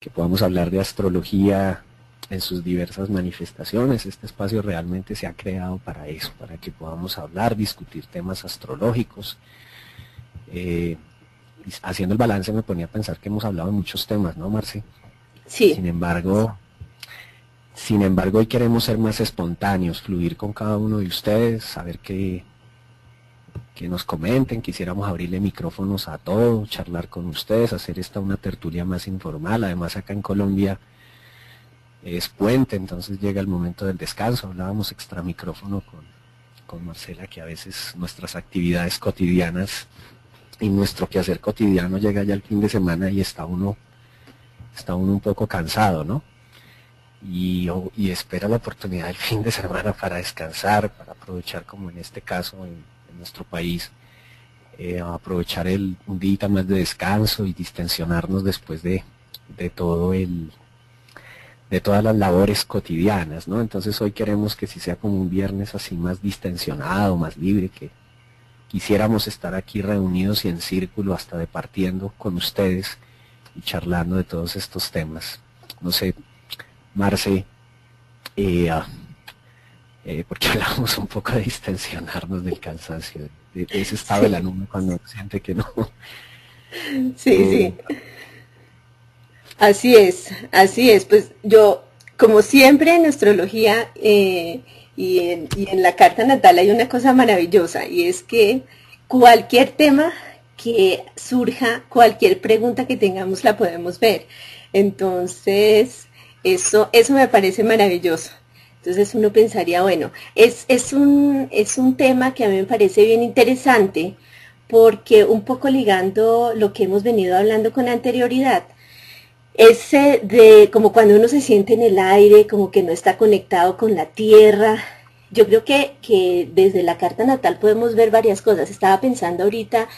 que podamos hablar de astrología en sus diversas manifestaciones. Este espacio realmente se ha creado para eso, para que podamos hablar, discutir temas astrológicos. Eh, haciendo el balance me ponía a pensar que hemos hablado de muchos temas, ¿no, Marce? Sí. Sin embargo, sin embargo, hoy queremos ser más espontáneos, fluir con cada uno de ustedes, saber que, que nos comenten, quisiéramos abrirle micrófonos a todos, charlar con ustedes, hacer esta una tertulia más informal. Además, acá en Colombia es puente, entonces llega el momento del descanso. Hablábamos extra micrófono con, con Marcela, que a veces nuestras actividades cotidianas y nuestro quehacer cotidiano llega ya el fin de semana y está uno, está uno un poco cansado, ¿no? Y, espera la oportunidad del fin de semana para descansar, para aprovechar como en este caso en, nuestro país, eh, aprovechar el, un día más de descanso y distensionarnos después de, de todo el, de todas las labores cotidianas, ¿no? Entonces hoy queremos que si sea como un viernes así más distensionado, más libre, que quisiéramos estar aquí reunidos y en círculo hasta departiendo con ustedes y charlando de todos estos temas. No sé, Marce, eh, eh, porque hablamos un poco de distensionarnos del cansancio, de, ese estado de la nube cuando siente que no. Sí, sí. Eh, Así es, así es. Pues yo, como siempre en astrología eh, y, en, y en la carta natal hay una cosa maravillosa y es que cualquier tema que surja, cualquier pregunta que tengamos la podemos ver. Entonces, eso, eso me parece maravilloso. Entonces uno pensaría, bueno, es, es, un, es un tema que a mí me parece bien interesante porque un poco ligando lo que hemos venido hablando con anterioridad, ese de como cuando uno se siente en el aire, como que no está conectado con la tierra. Yo creo que, que desde la carta natal podemos ver varias cosas. Estaba pensando ahorita,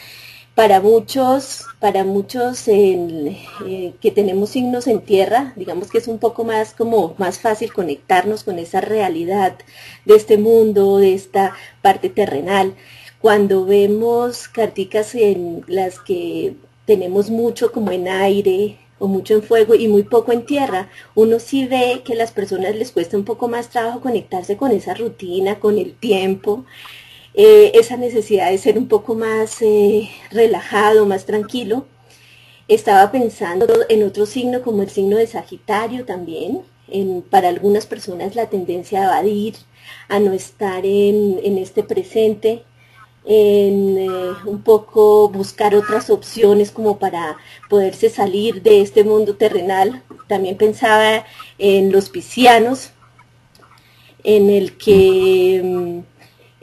para muchos, para muchos eh, que tenemos signos en tierra, digamos que es un poco más como más fácil conectarnos con esa realidad de este mundo, de esta parte terrenal. Cuando vemos carticas en las que tenemos mucho como en aire, o mucho en fuego y muy poco en tierra, uno sí ve que a las personas les cuesta un poco más trabajo conectarse con esa rutina, con el tiempo, eh, esa necesidad de ser un poco más eh, relajado, más tranquilo. Estaba pensando en otro signo como el signo de Sagitario también. Para algunas personas la tendencia a evadir, a no estar en, en este presente, en eh, un poco buscar otras opciones como para poderse salir de este mundo terrenal. También pensaba en los piscianos, en el que mm,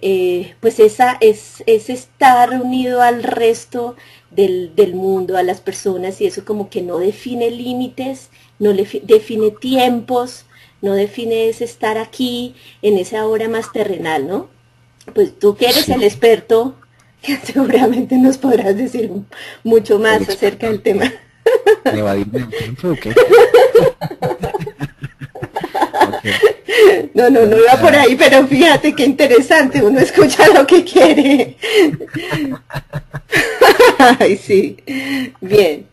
eh, pues esa es, es, estar unido al resto del, del, mundo, a las personas, y eso como que no define límites, no define tiempos, no define ese estar aquí en esa hora más terrenal, ¿no? pues tú que eres el experto, seguramente nos podrás decir mucho más acerca del tema. No, no, no iba por ahí, pero fíjate qué interesante, uno escucha lo que quiere. Ay, sí, bien.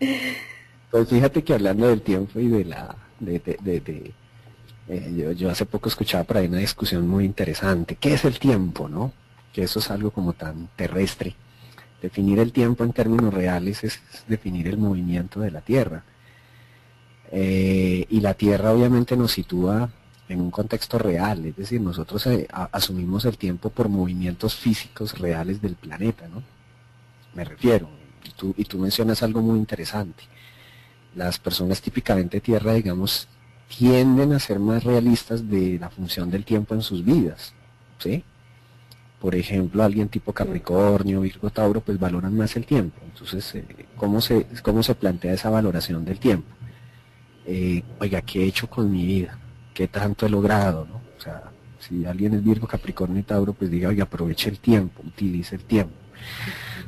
Pues fíjate que hablando del tiempo y de la, de, de, de eh, yo, hace poco escuchaba por ahí una discusión muy interesante. ¿Qué es el tiempo, no? Que eso es algo como tan terrestre. Definir el tiempo en términos reales es definir el movimiento de la Tierra. Eh, y la Tierra obviamente nos sitúa en un contexto real, es decir, nosotros eh, asumimos el tiempo por movimientos físicos reales del planeta, ¿no? Me refiero, y tú, y tú mencionas algo muy interesante. Las personas típicamente Tierra, digamos, tienden a ser más realistas de la función del tiempo en sus vidas. ¿sí? Por ejemplo, alguien tipo Capricornio, Virgo, Tauro, pues valoran más el tiempo. Entonces, eh, ¿cómo, se, ¿cómo se plantea esa valoración del tiempo? Eh, oiga, ¿qué he hecho con mi vida? ¿Qué tanto he logrado? ¿no? O sea, si alguien es Virgo, Capricornio y Tauro, pues diga, oiga, aproveche el tiempo, utilice el tiempo.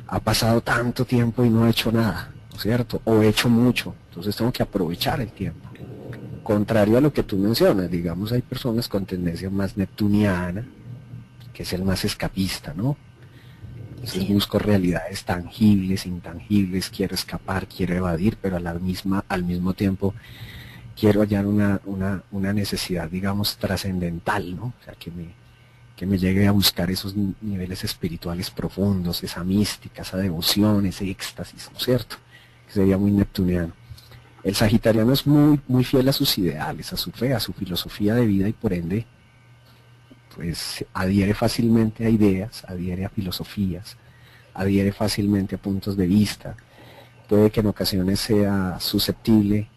Ha pasado tanto tiempo y no he hecho nada, ¿no es cierto? O he hecho mucho, entonces tengo que aprovechar el tiempo contrario a lo que tú mencionas, digamos, hay personas con tendencia más neptuniana, que es el más escapista, ¿no? Entonces busco realidades tangibles, intangibles, quiero escapar, quiero evadir, pero a la misma, al mismo tiempo quiero hallar una, una, una necesidad, digamos, trascendental, ¿no? O sea, que me, que me llegue a buscar esos niveles espirituales profundos, esa mística, esa devoción, ese éxtasis, ¿no es cierto? Que sería muy neptuniano. El sagitariano es muy, muy fiel a sus ideales, a su fe, a su filosofía de vida y por ende, pues adhiere fácilmente a ideas, adhiere a filosofías, adhiere fácilmente a puntos de vista, puede que en ocasiones sea susceptible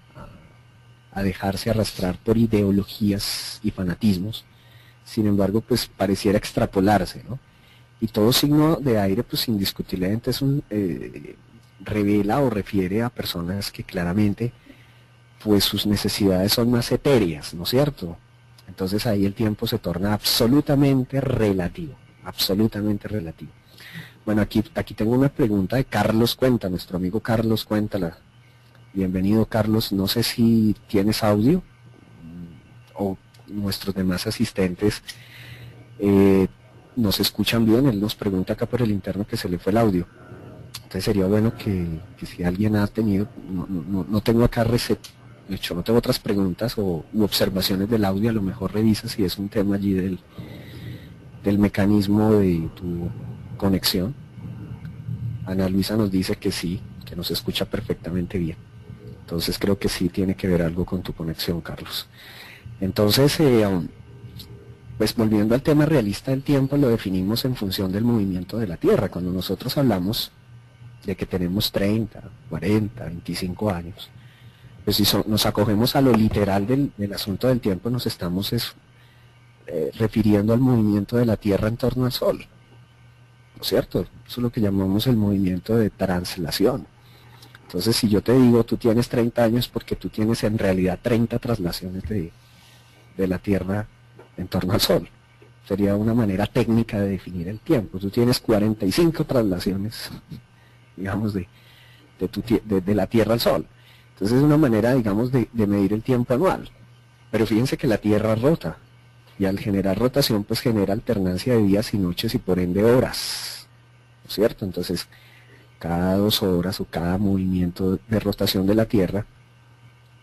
a, dejarse arrastrar por ideologías y fanatismos, sin embargo, pues pareciera extrapolarse, ¿no? Y todo signo de aire, pues indiscutiblemente es un, eh, revela o refiere a personas que claramente, pues sus necesidades son más etéreas, ¿no es cierto? Entonces ahí el tiempo se torna absolutamente relativo, absolutamente relativo. Bueno, aquí, aquí tengo una pregunta de Carlos Cuenta, nuestro amigo Carlos Cuéntala. Bienvenido Carlos, no sé si tienes audio o nuestros demás asistentes eh, nos escuchan bien. Él nos pregunta acá por el interno que se le fue el audio. Entonces sería bueno que, si alguien ha tenido, no, tengo acá receta, de hecho no tengo otras preguntas o u observaciones del audio, a lo mejor revisa si es un tema allí del, del mecanismo de tu conexión. Ana Luisa nos dice que sí, que nos escucha perfectamente bien. Entonces creo que sí tiene que ver algo con tu conexión, Carlos. Entonces, eh, pues volviendo al tema realista del tiempo, lo definimos en función del movimiento de la Tierra. Cuando nosotros hablamos de que tenemos 30, 40, 25 años, pues si nos acogemos a lo literal del, asunto del tiempo, nos estamos eh, refiriendo al movimiento de la Tierra en torno al Sol. ¿No es cierto? Eso es lo que llamamos el movimiento de translación. Entonces, si yo te digo, tú tienes 30 años porque tú tienes en realidad 30 traslaciones de, de la Tierra en torno al Sol. Sería una manera técnica de definir el tiempo. Tú tienes 45 traslaciones, digamos, de, de, la Tierra al Sol. Entonces es una manera, digamos, de, medir el tiempo anual. Pero fíjense que la Tierra rota. Y al generar rotación, pues genera alternancia de días y noches y por ende horas. ¿No es cierto? Entonces, cada dos horas o cada movimiento de rotación de la Tierra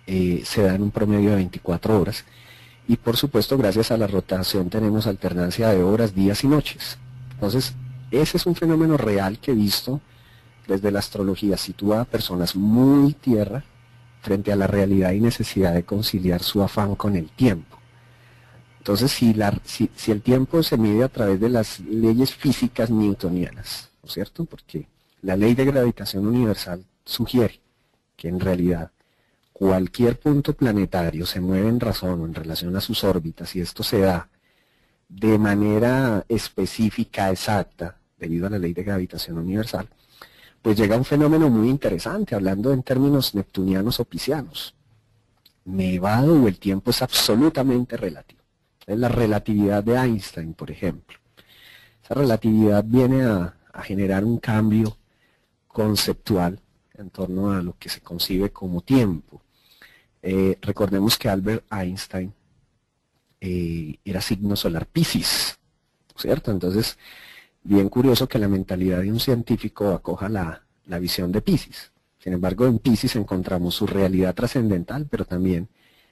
eh, se da en un promedio de 24 horas y por supuesto gracias a la rotación tenemos alternancia de horas, días y noches. Entonces, ese es un fenómeno real que he visto desde la astrología, sitúa a personas muy tierra frente a la realidad y necesidad de conciliar su afán con el tiempo. Entonces, si, si el tiempo se mide a través de las leyes físicas newtonianas, ¿no es cierto? Porque la ley de gravitación universal sugiere que en realidad cualquier punto planetario se mueve en razón o en relación a sus órbitas y esto se da de manera específica, exacta, debido a la ley de gravitación universal, pues llega un fenómeno muy interesante, hablando en términos neptunianos o piscianos. Nevado o el tiempo es absolutamente relativo. Es la relatividad de Einstein, por ejemplo. Esa relatividad viene a, a generar un cambio conceptual en torno a lo que se concibe como tiempo. Eh, recordemos que Albert Einstein eh, era signo solar Pisces, ¿cierto? Entonces, bien curioso que la mentalidad de un científico acoja la, visión de Pisces. Sin embargo, en Pisces encontramos su realidad trascendental, pero también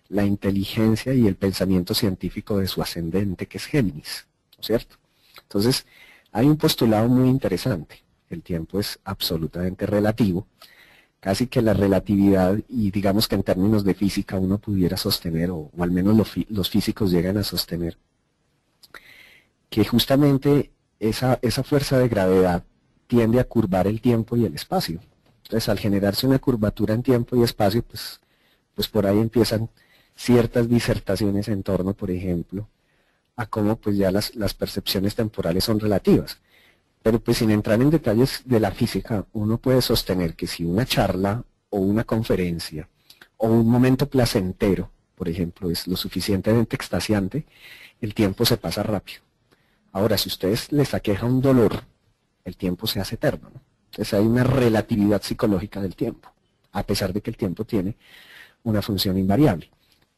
la inteligencia y el pensamiento científico de su ascendente, que es Géminis, ¿cierto? Entonces, hay un postulado muy interesante. El tiempo es absolutamente relativo casi que la relatividad y digamos que en términos de física uno pudiera sostener, o, al menos los, físicos llegan a sostener, que justamente esa, fuerza de gravedad tiende a curvar el tiempo y el espacio. Entonces al generarse una curvatura en tiempo y espacio, pues, pues por ahí empiezan ciertas disertaciones en torno, por ejemplo, a cómo pues ya las percepciones temporales son relativas. Pero pues sin entrar en detalles de la física, uno puede sostener que si una charla o una conferencia o un momento placentero, por ejemplo, es lo suficientemente extasiante, el tiempo se pasa rápido. Ahora, si ustedes les aqueja un dolor, el tiempo se hace eterno. Entonces hay una relatividad psicológica del tiempo, a pesar de que el tiempo tiene una función invariable.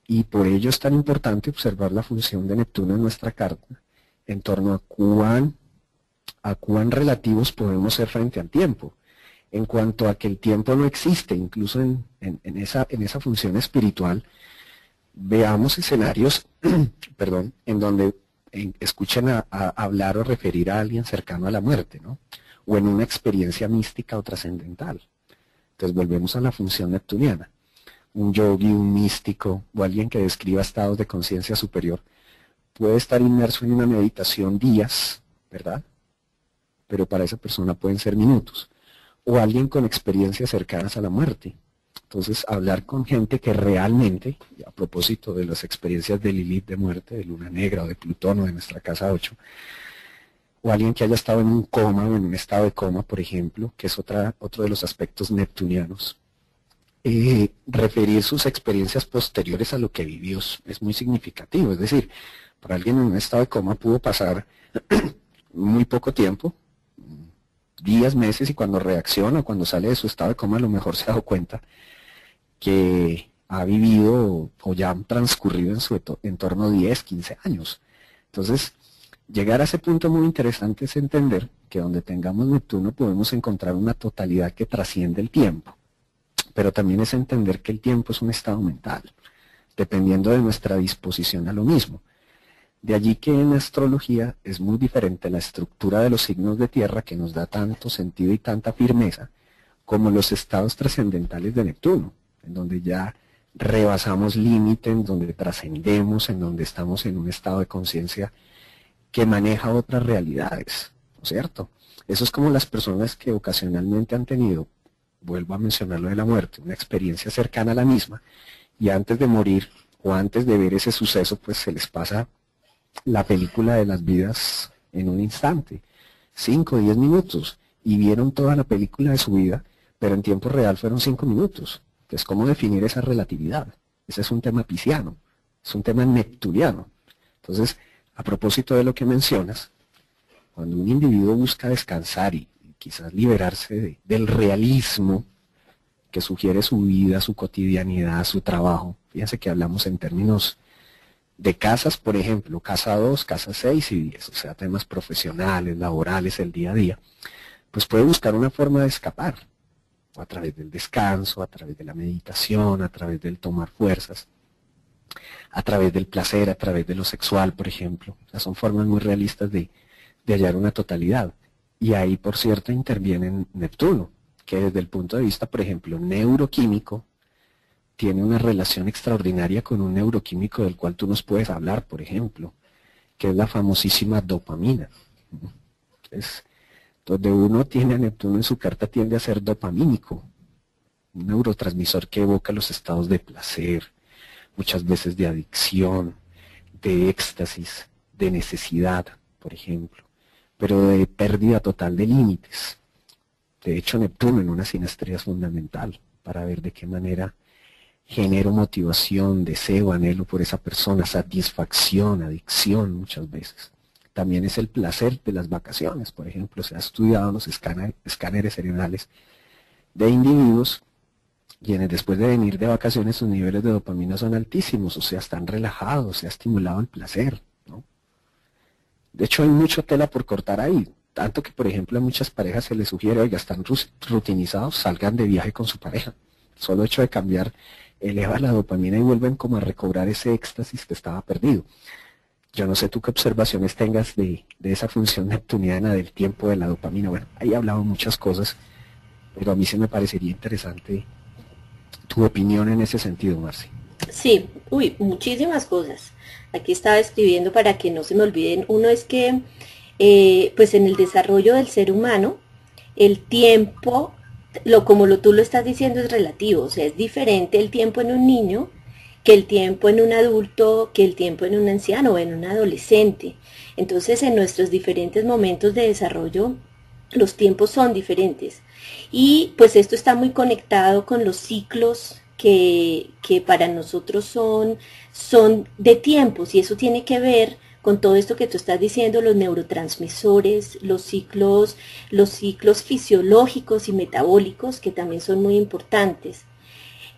Y por ello es tan importante observar la función de Neptuno en nuestra carta en torno a cuán a cuán relativos podemos ser frente al tiempo. En cuanto a que el tiempo no existe, incluso en, esa, función espiritual, veamos escenarios, perdón, en donde escuchen a, hablar o referir a alguien cercano a la muerte, ¿no? O en una experiencia mística o trascendental. Entonces volvemos a la función neptuniana. Un yogi, un místico o alguien que describa estados de conciencia superior puede estar inmerso en una meditación días, ¿verdad? Pero para esa persona pueden ser minutos. O alguien con experiencias cercanas a la muerte, entonces, hablar con gente que realmente, a propósito de las experiencias de Lilith de muerte, de Luna Negra o de Plutón o de nuestra casa 8, o alguien que haya estado en un coma o en un estado de coma, por ejemplo, que es otra, otro de los aspectos neptunianos, eh, referir sus experiencias posteriores a lo que vivió es muy significativo. Es decir, para alguien en un estado de coma pudo pasar muy poco tiempo, días, meses, y cuando reacciona, cuando sale de su estado de coma, a lo mejor se ha dado cuenta que ha vivido o ya han transcurrido en su entorno 10, 15 años. Entonces, llegar a ese punto muy interesante es entender que donde tengamos Neptuno podemos encontrar una totalidad que trasciende el tiempo. Pero también es entender que el tiempo es un estado mental, dependiendo de nuestra disposición a lo mismo. De allí que en astrología es muy diferente la estructura de los signos de tierra que nos da tanto sentido y tanta firmeza como los estados trascendentales de Neptuno, en donde ya rebasamos límite, en donde trascendemos, en donde estamos en un estado de conciencia que maneja otras realidades, ¿no es cierto? Eso es como las personas que ocasionalmente han tenido, vuelvo a mencionar lo de la muerte, una experiencia cercana a la misma, y antes de morir o antes de ver ese suceso, pues se les pasa la película de las vidas en un instante, cinco o diez minutos, y vieron toda la película de su vida, pero en tiempo real fueron cinco minutos. Entonces, ¿cómo definir esa relatividad? Ese es un tema pisciano, es un tema neptuniano. Entonces, a propósito de lo que mencionas, cuando un individuo busca descansar y, quizás liberarse del realismo que sugiere su vida, su cotidianidad, su trabajo, fíjense que hablamos en términos de casas, por ejemplo, casa 2, casa 6 y 10, o sea, temas profesionales, laborales, el día a día, pues puede buscar una forma de escapar, a través del descanso, a través de la meditación, a través del tomar fuerzas, a través del placer, a través de lo sexual, por ejemplo. O sea, son formas muy realistas de, de hallar una totalidad. Y ahí, por cierto, interviene Neptuno, que desde el punto de vista, por ejemplo, neuroquímico, tiene una relación extraordinaria con un neuroquímico del cual tú nos puedes hablar, por ejemplo, que es la famosísima dopamina. Es, donde uno tiene a Neptuno en su carta tiende a ser dopamínico, un neurotransmisor que evoca los estados de placer, muchas veces de adicción, de éxtasis, de necesidad, por ejemplo, pero de pérdida total de límites. De hecho, Neptuno en una sinastría es fundamental para ver de qué manera genero motivación, deseo, anhelo por esa persona, satisfacción, adicción muchas veces. También es el placer de las vacaciones, por ejemplo, se ha estudiado los escáneres cerebrales de individuos quienes después de venir de vacaciones sus niveles de dopamina son altísimos, o sea, están relajados, se ha estimulado el placer. De hecho, hay mucho tela por cortar ahí, tanto que, por ejemplo, a muchas parejas se les sugiere, oiga, están rutinizados, salgan de viaje con su pareja. Solo hecho de cambiar eleva la dopamina y vuelven como a recobrar ese éxtasis que estaba perdido. Yo no sé tú qué observaciones tengas de, esa función neptuniana del tiempo de la dopamina. Bueno, ahí he hablado muchas cosas, pero a mí se me parecería interesante tu opinión en ese sentido, Marci. Sí, uy, muchísimas cosas. Aquí estaba escribiendo para que no se me olviden. Uno es que, eh, pues en el desarrollo del ser humano, el tiempo lo como lo, tú lo estás diciendo es relativo, o sea, es diferente el tiempo en un niño que el tiempo en un adulto, que el tiempo en un anciano o en un adolescente. Entonces, en nuestros diferentes momentos de desarrollo, los tiempos son diferentes. Y pues esto está muy conectado con los ciclos que, que para nosotros son, son de tiempos y eso tiene que ver con todo esto que tú estás diciendo, los neurotransmisores, los ciclos, los ciclos fisiológicos y metabólicos, que también son muy importantes.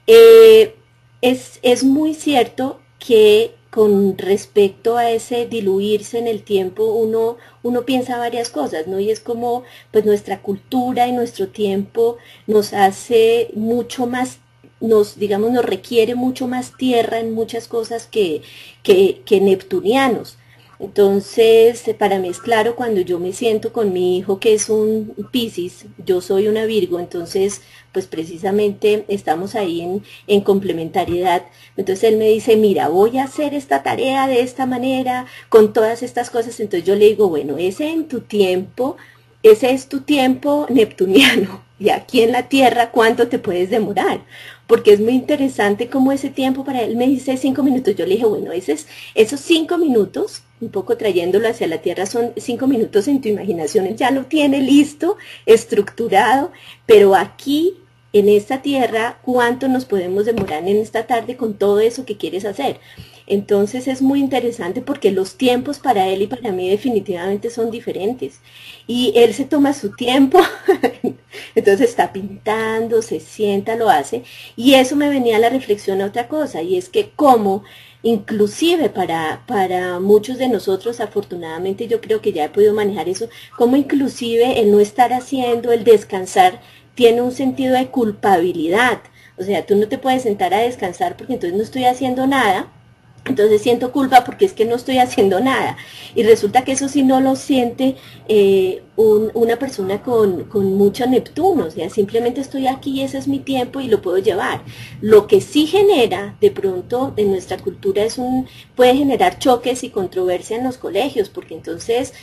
Eh, es, es muy cierto que con respecto a ese diluirse en el tiempo, uno, uno piensa varias cosas, ¿no? Y es como, pues nuestra cultura y nuestro tiempo nos hace mucho más nos, digamos, nos requiere mucho más tierra en muchas cosas que, que, que neptunianos. Entonces, para mí es claro cuando yo me siento con mi hijo que es un Piscis, yo soy una Virgo, entonces, pues precisamente estamos ahí en, en, complementariedad. Entonces él me dice, mira, voy a hacer esta tarea de esta manera, con todas estas cosas. Entonces yo le digo, bueno, ese en tu tiempo, ese es tu tiempo neptuniano. Y aquí en la Tierra, ¿cuánto te puedes demorar? porque es muy interesante como ese tiempo para él me dice cinco minutos. Yo le dije, bueno, esos, esos cinco minutos, un poco trayéndolo hacia la tierra, son cinco minutos en tu imaginación. Ya lo tiene listo, estructurado, pero aquí en esta tierra, ¿cuánto nos podemos demorar en esta tarde con todo eso que quieres hacer? Entonces es muy interesante porque los tiempos para él y para mí definitivamente son diferentes. Y él se toma su tiempo, entonces está pintando, se sienta, lo hace. Y eso me venía a la reflexión a otra cosa, y es que como inclusive para, para muchos de nosotros, afortunadamente yo creo que ya he podido manejar eso, como inclusive el no estar haciendo, el descansar, tiene un sentido de culpabilidad. O sea, tú no te puedes sentar a descansar porque entonces no estoy haciendo nada entonces siento culpa porque es que no estoy haciendo nada. Y resulta que eso sí no lo siente eh, una persona con, con, mucho Neptuno. O sea, simplemente estoy aquí, ese es mi tiempo y lo puedo llevar. Lo que sí genera de pronto en nuestra cultura es un, puede generar choques y controversia en los colegios, porque entonces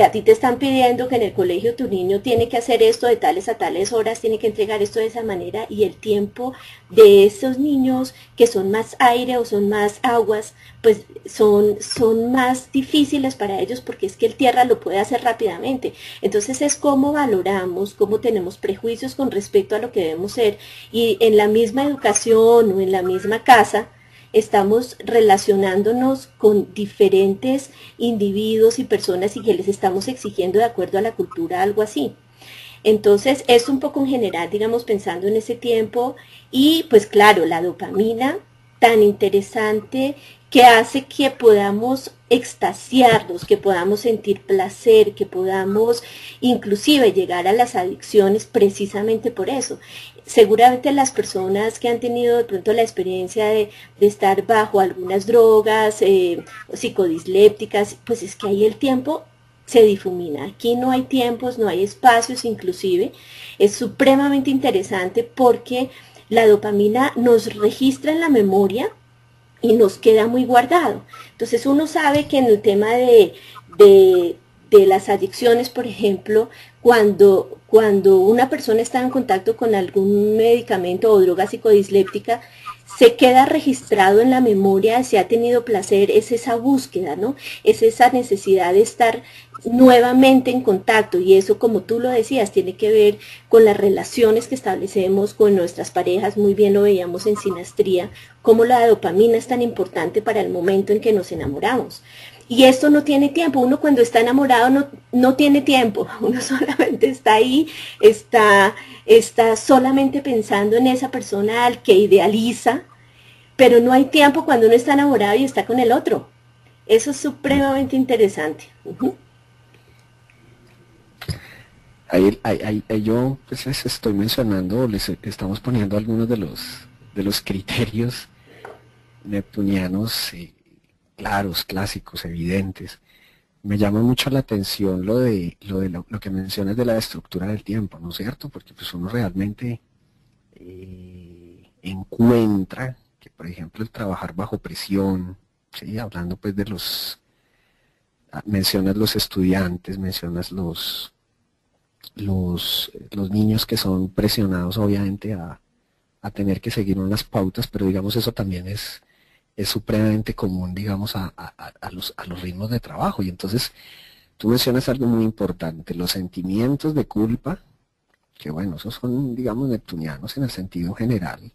a ti te están pidiendo que en el colegio tu niño tiene que hacer esto de tales a tales horas, tiene que entregar esto de esa manera y el tiempo de esos niños que son más aire o son más aguas, pues son, son más difíciles para ellos porque es que el tierra lo puede hacer rápidamente. Entonces es cómo valoramos, cómo tenemos prejuicios con respecto a lo que debemos ser y en la misma educación o en la misma casa, estamos relacionándonos con diferentes individuos y personas y que les estamos exigiendo de acuerdo a la cultura algo así. Entonces, es un poco en general, digamos, pensando en ese tiempo y pues claro, la dopamina tan interesante que hace que podamos extasiarnos, que podamos sentir placer, que podamos inclusive llegar a las adicciones precisamente por eso seguramente las personas que han tenido de pronto la experiencia de, estar bajo algunas drogas eh, psicodislépticas, pues es que ahí el tiempo se difumina. Aquí no hay tiempos, no hay espacios inclusive. Es supremamente interesante porque la dopamina nos registra en la memoria y nos queda muy guardado. Entonces uno sabe que en el tema de, de, de las adicciones, por ejemplo, cuando, cuando una persona está en contacto con algún medicamento o droga psicodisléptica, se queda registrado en la memoria si ha tenido placer, es esa búsqueda, ¿no? Es esa necesidad de estar nuevamente en contacto y eso, como tú lo decías, tiene que ver con las relaciones que establecemos con nuestras parejas, muy bien lo veíamos en sinastría, cómo la dopamina es tan importante para el momento en que nos enamoramos. Y esto no tiene tiempo. Uno cuando está enamorado no, no tiene tiempo. Uno solamente está ahí, está, está solamente pensando en esa persona al que idealiza, pero no hay tiempo cuando uno está enamorado y está con el otro. Eso es supremamente interesante. ahí, ahí, yo pues estoy mencionando, les estamos poniendo algunos de los, de los criterios neptunianos. Claros, clásicos, evidentes. Me llama mucho la atención lo de lo de lo, que mencionas de la estructura del tiempo, ¿no es cierto? Porque pues uno realmente eh, encuentra que, por ejemplo, el trabajar bajo presión, ¿sí? hablando pues de los, ah, mencionas los estudiantes, mencionas los, los, los niños que son presionados obviamente a, a tener que seguir unas pautas, pero digamos eso también es, es supremamente común, digamos, a, los, a los ritmos de trabajo. Y entonces, tú mencionas algo muy importante, los sentimientos de culpa, que bueno, esos son, digamos, neptunianos en el sentido general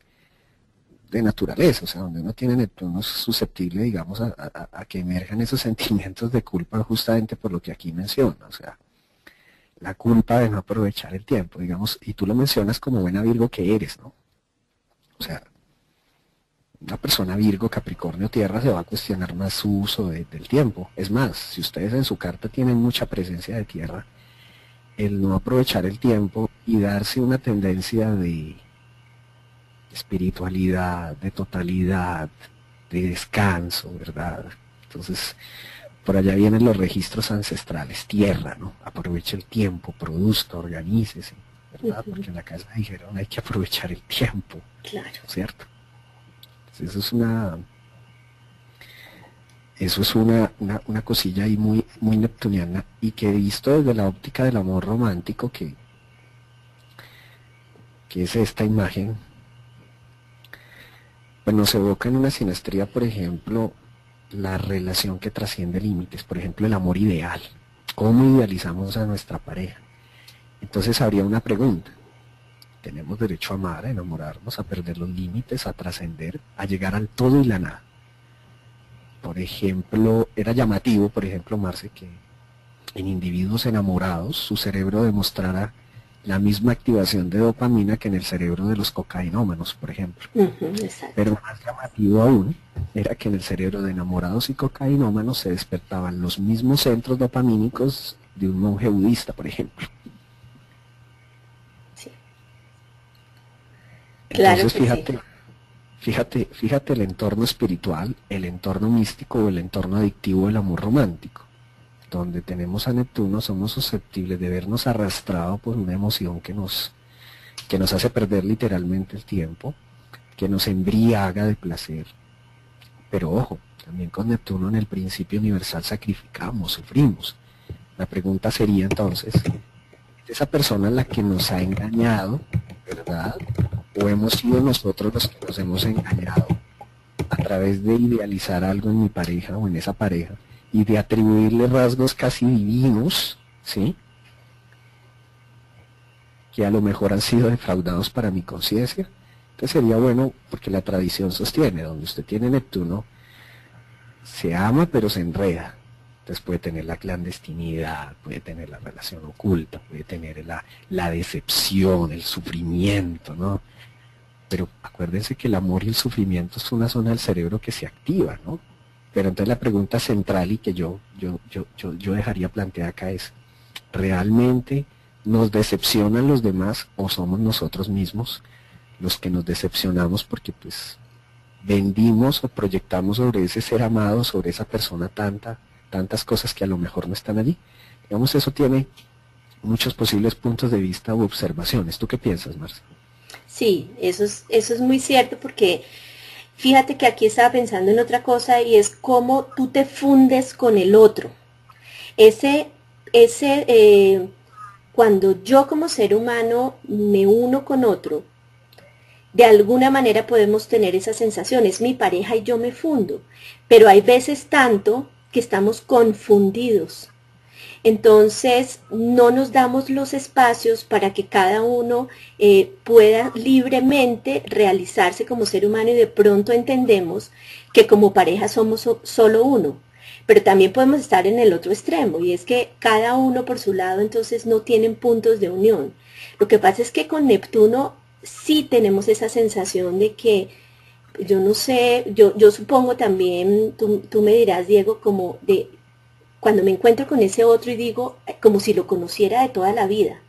de naturaleza, o sea, donde uno tiene Neptuno susceptible, digamos, a, que emerjan esos sentimientos de culpa justamente por lo que aquí menciona, o sea, la culpa de no aprovechar el tiempo, digamos, y tú lo mencionas como buena Virgo que eres, ¿no? O sea, una persona Virgo, Capricornio, Tierra se va a cuestionar más su uso del tiempo. Es más, si ustedes en su carta tienen mucha presencia de Tierra, el no aprovechar el tiempo y darse una tendencia de espiritualidad, de totalidad, de descanso, ¿verdad? Entonces, por allá vienen los registros ancestrales, tierra, ¿no? Aproveche el tiempo, produzca, organícese, ¿verdad? Porque en la casa dijeron hay que aprovechar el tiempo, claro. ¿cierto? Eso es una eso es una, una, cosilla ahí muy, muy neptuniana y que he visto desde la óptica del amor romántico que, que es esta imagen, pues nos evoca en una sinastría, por ejemplo, la relación que trasciende límites, por ejemplo, el amor ideal. ¿Cómo idealizamos a nuestra pareja? Entonces habría una pregunta. Tenemos derecho a amar, a enamorarnos, a perder los límites, a trascender, a llegar al todo y la nada. Por ejemplo, era llamativo, por ejemplo, Marce, que en individuos enamorados su cerebro demostrara la misma activación de dopamina que en el cerebro de los cocainómanos, por ejemplo. Pero más llamativo aún era que en el cerebro de enamorados y cocainómanos se despertaban los mismos centros dopamínicos de un monje budista, por ejemplo. Entonces, fíjate, fíjate, fíjate el entorno espiritual, el entorno místico o el entorno adictivo del amor romántico donde tenemos a Neptuno, somos susceptibles de vernos arrastrados por una emoción que nos, que nos hace perder literalmente el tiempo, que nos embriaga de placer. Pero ojo, también con Neptuno en el principio universal sacrificamos, sufrimos. La pregunta sería entonces, esa persona la que nos ha engañado, verdad? ¿O hemos sido nosotros los que nos hemos engañado a través de idealizar algo en mi pareja o en esa pareja? y de atribuirle rasgos casi divinos, ¿sí? Que a lo mejor han sido defraudados para mi conciencia. Entonces sería bueno, porque la tradición sostiene, donde usted tiene Neptuno, se ama pero se enreda. Entonces puede tener la clandestinidad, puede tener la relación oculta, puede tener la, la decepción, el sufrimiento, ¿no? Pero acuérdense que el amor y el sufrimiento es una zona del cerebro que se activa, ¿no? Pero entonces la pregunta central y que yo, yo, yo, yo, yo dejaría planteada acá es, ¿realmente nos decepcionan los demás o somos nosotros mismos los que nos decepcionamos porque pues vendimos o proyectamos sobre ese ser amado, sobre esa persona tanta, tantas cosas que a lo mejor no están allí? Digamos, eso tiene muchos posibles puntos de vista u observaciones. ¿Tú qué piensas, Marcia? Sí, eso es, eso es muy cierto porque Fíjate que aquí estaba pensando en otra cosa y es cómo tú te fundes con el otro. Ese, ese, eh, cuando yo como ser humano me uno con otro, de alguna manera podemos tener esa sensación, es mi pareja y yo me fundo, pero hay veces tanto que estamos confundidos entonces, no nos damos los espacios para que cada uno eh, pueda libremente realizarse como ser humano y de pronto entendemos que como pareja somos solo uno. Pero también podemos estar en el otro extremo y es que cada uno por su lado entonces no tienen puntos de unión. Lo que pasa es que con Neptuno sí tenemos esa sensación de que yo no sé, yo, yo supongo también, tú, tú, me dirás, Diego, como de cuando me encuentro con ese otro y digo, eh, como si lo conociera de toda la vida.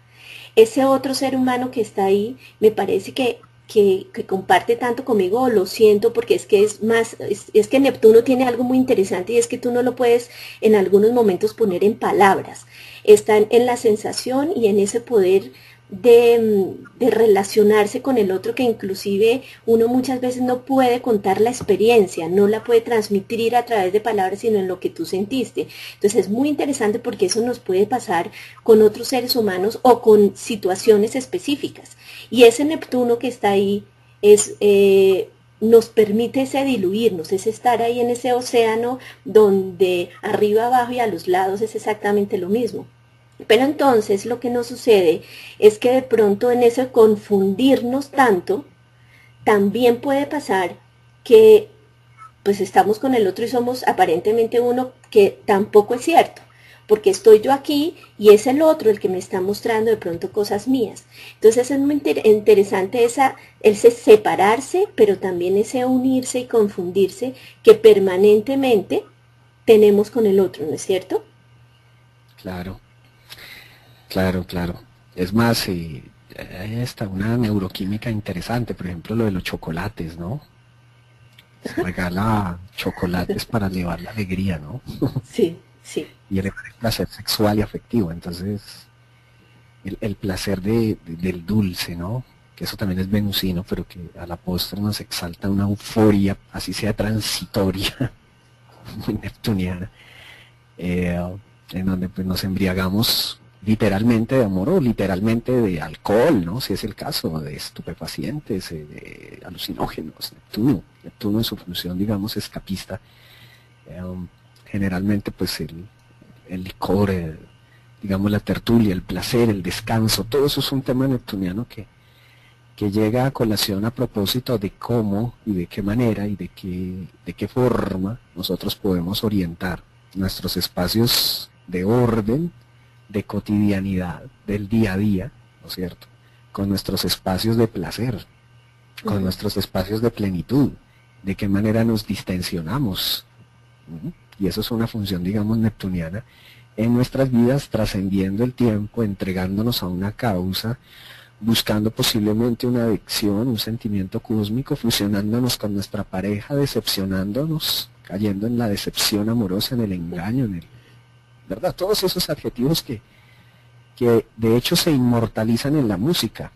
Ese otro ser humano que está ahí, me parece que, que, comparte tanto conmigo, lo siento porque es que es más, es, que Neptuno tiene algo muy interesante y es que tú no lo puedes en algunos momentos poner en palabras. Están en la sensación y en ese poder de, relacionarse con el otro que inclusive uno muchas veces no puede contar la experiencia, no la puede transmitir a través de palabras, sino en lo que tú sentiste. Entonces es muy interesante porque eso nos puede pasar con otros seres humanos o con situaciones específicas. Y ese Neptuno que está ahí es... Eh, nos permite ese diluirnos, ese estar ahí en ese océano donde arriba, abajo y a los lados es exactamente lo mismo. Pero entonces lo que nos sucede es que de pronto en ese confundirnos tanto, también puede pasar que pues estamos con el otro y somos aparentemente uno que tampoco es cierto. porque estoy yo aquí y es el otro el que me está mostrando de pronto cosas mías. Entonces es muy interesante esa, ese separarse, pero también ese unirse y confundirse que permanentemente tenemos con el otro, ¿no es cierto? Claro, claro, claro. Es más, eh, hay hasta una neuroquímica interesante, por ejemplo, lo de los chocolates, ¿no? Se regala chocolates para elevar la alegría, ¿no? Sí, sí. Y elevar el placer sexual y afectivo. Entonces, el, placer de, del dulce, ¿no? Que eso también es venusino, pero que a la postre nos exalta una euforia, así sea transitoria, muy neptuniana, eh, en donde pues, nos embriagamos literalmente de amor o literalmente de alcohol, ¿no? Si es el caso, de estupefacientes, eh, de alucinógenos, Neptuno. Neptuno en su función, digamos, escapista. Um, generalmente, pues el, licor, digamos, la tertulia, el placer, el descanso, todo eso es un tema neptuniano que, que llega a colación a propósito de cómo y de qué manera y de qué, de qué forma nosotros podemos orientar nuestros espacios de orden, de cotidianidad, del día a día, ¿no es cierto? Con nuestros espacios de placer, con nuestros espacios de plenitud, de qué manera nos distensionamos. Y eso es una función, digamos, neptuniana en nuestras vidas, trascendiendo el tiempo, entregándonos a una causa, buscando posiblemente una adicción, un sentimiento cósmico, fusionándonos con nuestra pareja, decepcionándonos, cayendo en la decepción amorosa, en el engaño, en el ¿verdad? Todos esos adjetivos que, que de hecho se inmortalizan en la música,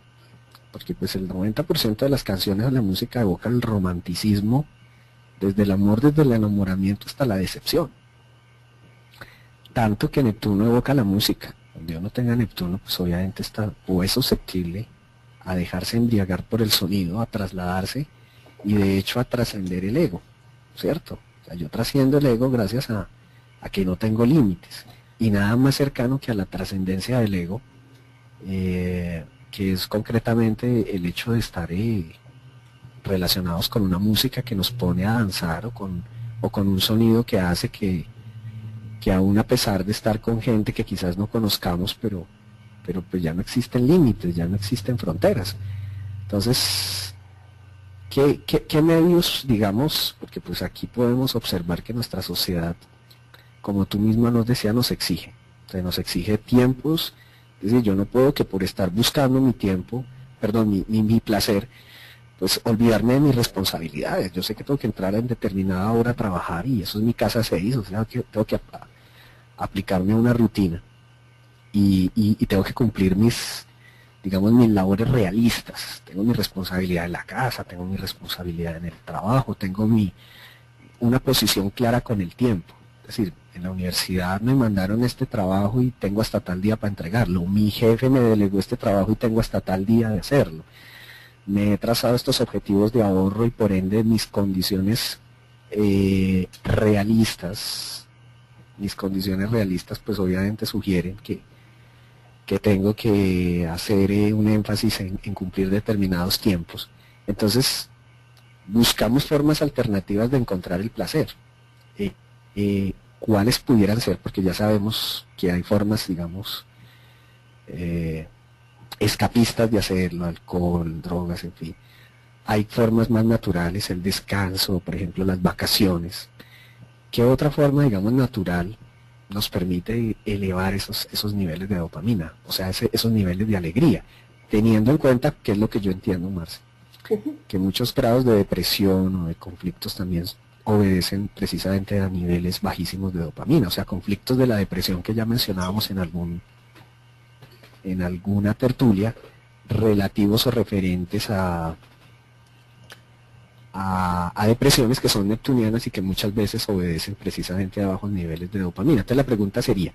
porque pues el 90% de las canciones de la música evocan el romanticismo, desde el amor, desde el enamoramiento hasta la decepción. Tanto que Neptuno evoca la música. Donde uno tenga Neptuno, pues obviamente está o es susceptible a dejarse embriagar por el sonido, a trasladarse y de hecho a trascender el ego, ¿cierto? O sea, yo trasciendo el ego gracias a, a que no tengo límites. Y nada más cercano que a la trascendencia del ego, eh, que es concretamente el hecho de estar eh, relacionados con una música que nos pone a danzar o con, o con un sonido que hace que, que aún a pesar de estar con gente que quizás no conozcamos, pero, pero pues ya no existen límites, ya no existen fronteras. Entonces, ¿qué, qué, qué medios, digamos, porque pues aquí podemos observar que nuestra sociedad como tú misma nos decías, nos exige. O nos exige tiempos. Es decir, yo no puedo que por estar buscando mi tiempo, perdón, mi, mi, placer, pues olvidarme de mis responsabilidades. Yo sé que tengo que entrar en determinada hora a trabajar y eso es mi casa 6, o sea, que tengo que aplicarme una rutina y, y, tengo que cumplir mis, digamos, mis labores realistas. Tengo mi responsabilidad en la casa, tengo mi responsabilidad en el trabajo, tengo mi, una posición clara con el tiempo. Decir, en la universidad me mandaron este trabajo y tengo hasta tal día para entregarlo. Mi jefe me delegó este trabajo y tengo hasta tal día de hacerlo. Me he trazado estos objetivos de ahorro y por ende mis condiciones eh, realistas, mis condiciones realistas pues obviamente sugieren que, que tengo que hacer eh, un énfasis en, cumplir determinados tiempos. Entonces, buscamos formas alternativas de encontrar el placer. Eh, cuáles pudieran ser, porque ya sabemos que hay formas, digamos, eh, escapistas de hacerlo, alcohol, drogas, en fin. Hay formas más naturales, el descanso, por ejemplo, las vacaciones. ¿Qué otra forma, digamos, natural nos permite elevar esos, esos niveles de dopamina? O sea, esos niveles de alegría, teniendo en cuenta, que es lo que yo entiendo, Marce, que muchos grados de depresión o de conflictos también obedecen precisamente a niveles bajísimos de dopamina, o sea, conflictos de la depresión que ya mencionábamos en algún en alguna tertulia relativos o referentes a, a, depresiones que son neptunianas y que muchas veces obedecen precisamente a bajos niveles de dopamina. Entonces la pregunta sería,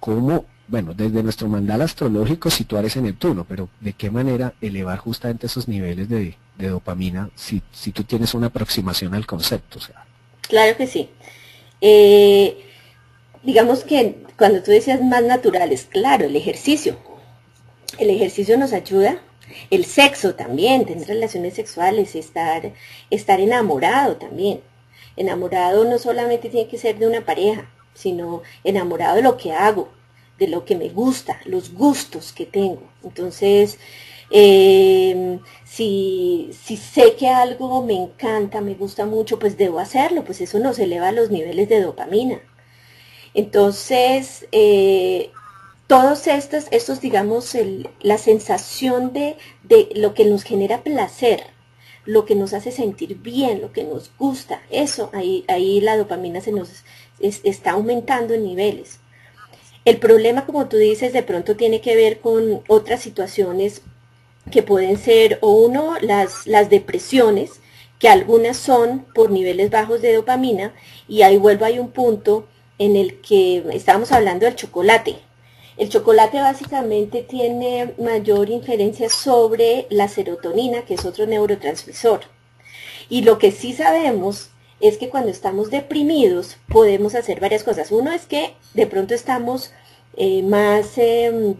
¿cómo bueno, desde nuestro mandal astrológico situar ese Neptuno, pero ¿de qué manera elevar justamente esos niveles de, dopamina si, tú tienes una aproximación al concepto? Claro que sí. Eh, digamos que cuando tú decías más naturales, claro, el ejercicio. El ejercicio nos ayuda, el sexo también, tener relaciones sexuales, estar, estar enamorado también. Enamorado no solamente tiene que ser de una pareja, sino enamorado de lo que hago, de lo que me gusta, los gustos que tengo. Entonces, em, si, si, sé que algo me encanta, me gusta mucho, pues debo hacerlo, pues eso nos eleva los niveles de dopamina. Entonces, eh, todos estos, estos digamos, la sensación de, de, lo que nos genera placer, lo que nos hace sentir bien, lo que nos gusta, eso, ahí, ahí la dopamina se nos está aumentando en niveles. El problema, como tú dices, de pronto tiene que ver con otras situaciones que pueden ser, o uno, las, las depresiones, que algunas son por niveles bajos de dopamina, y ahí vuelvo, hay un punto en el que estábamos hablando del chocolate. El chocolate básicamente tiene mayor inferencia sobre la serotonina, que es otro neurotransmisor. Y lo que sí sabemos es que cuando estamos deprimidos podemos hacer varias cosas. Uno es que de pronto estamos eh, más em,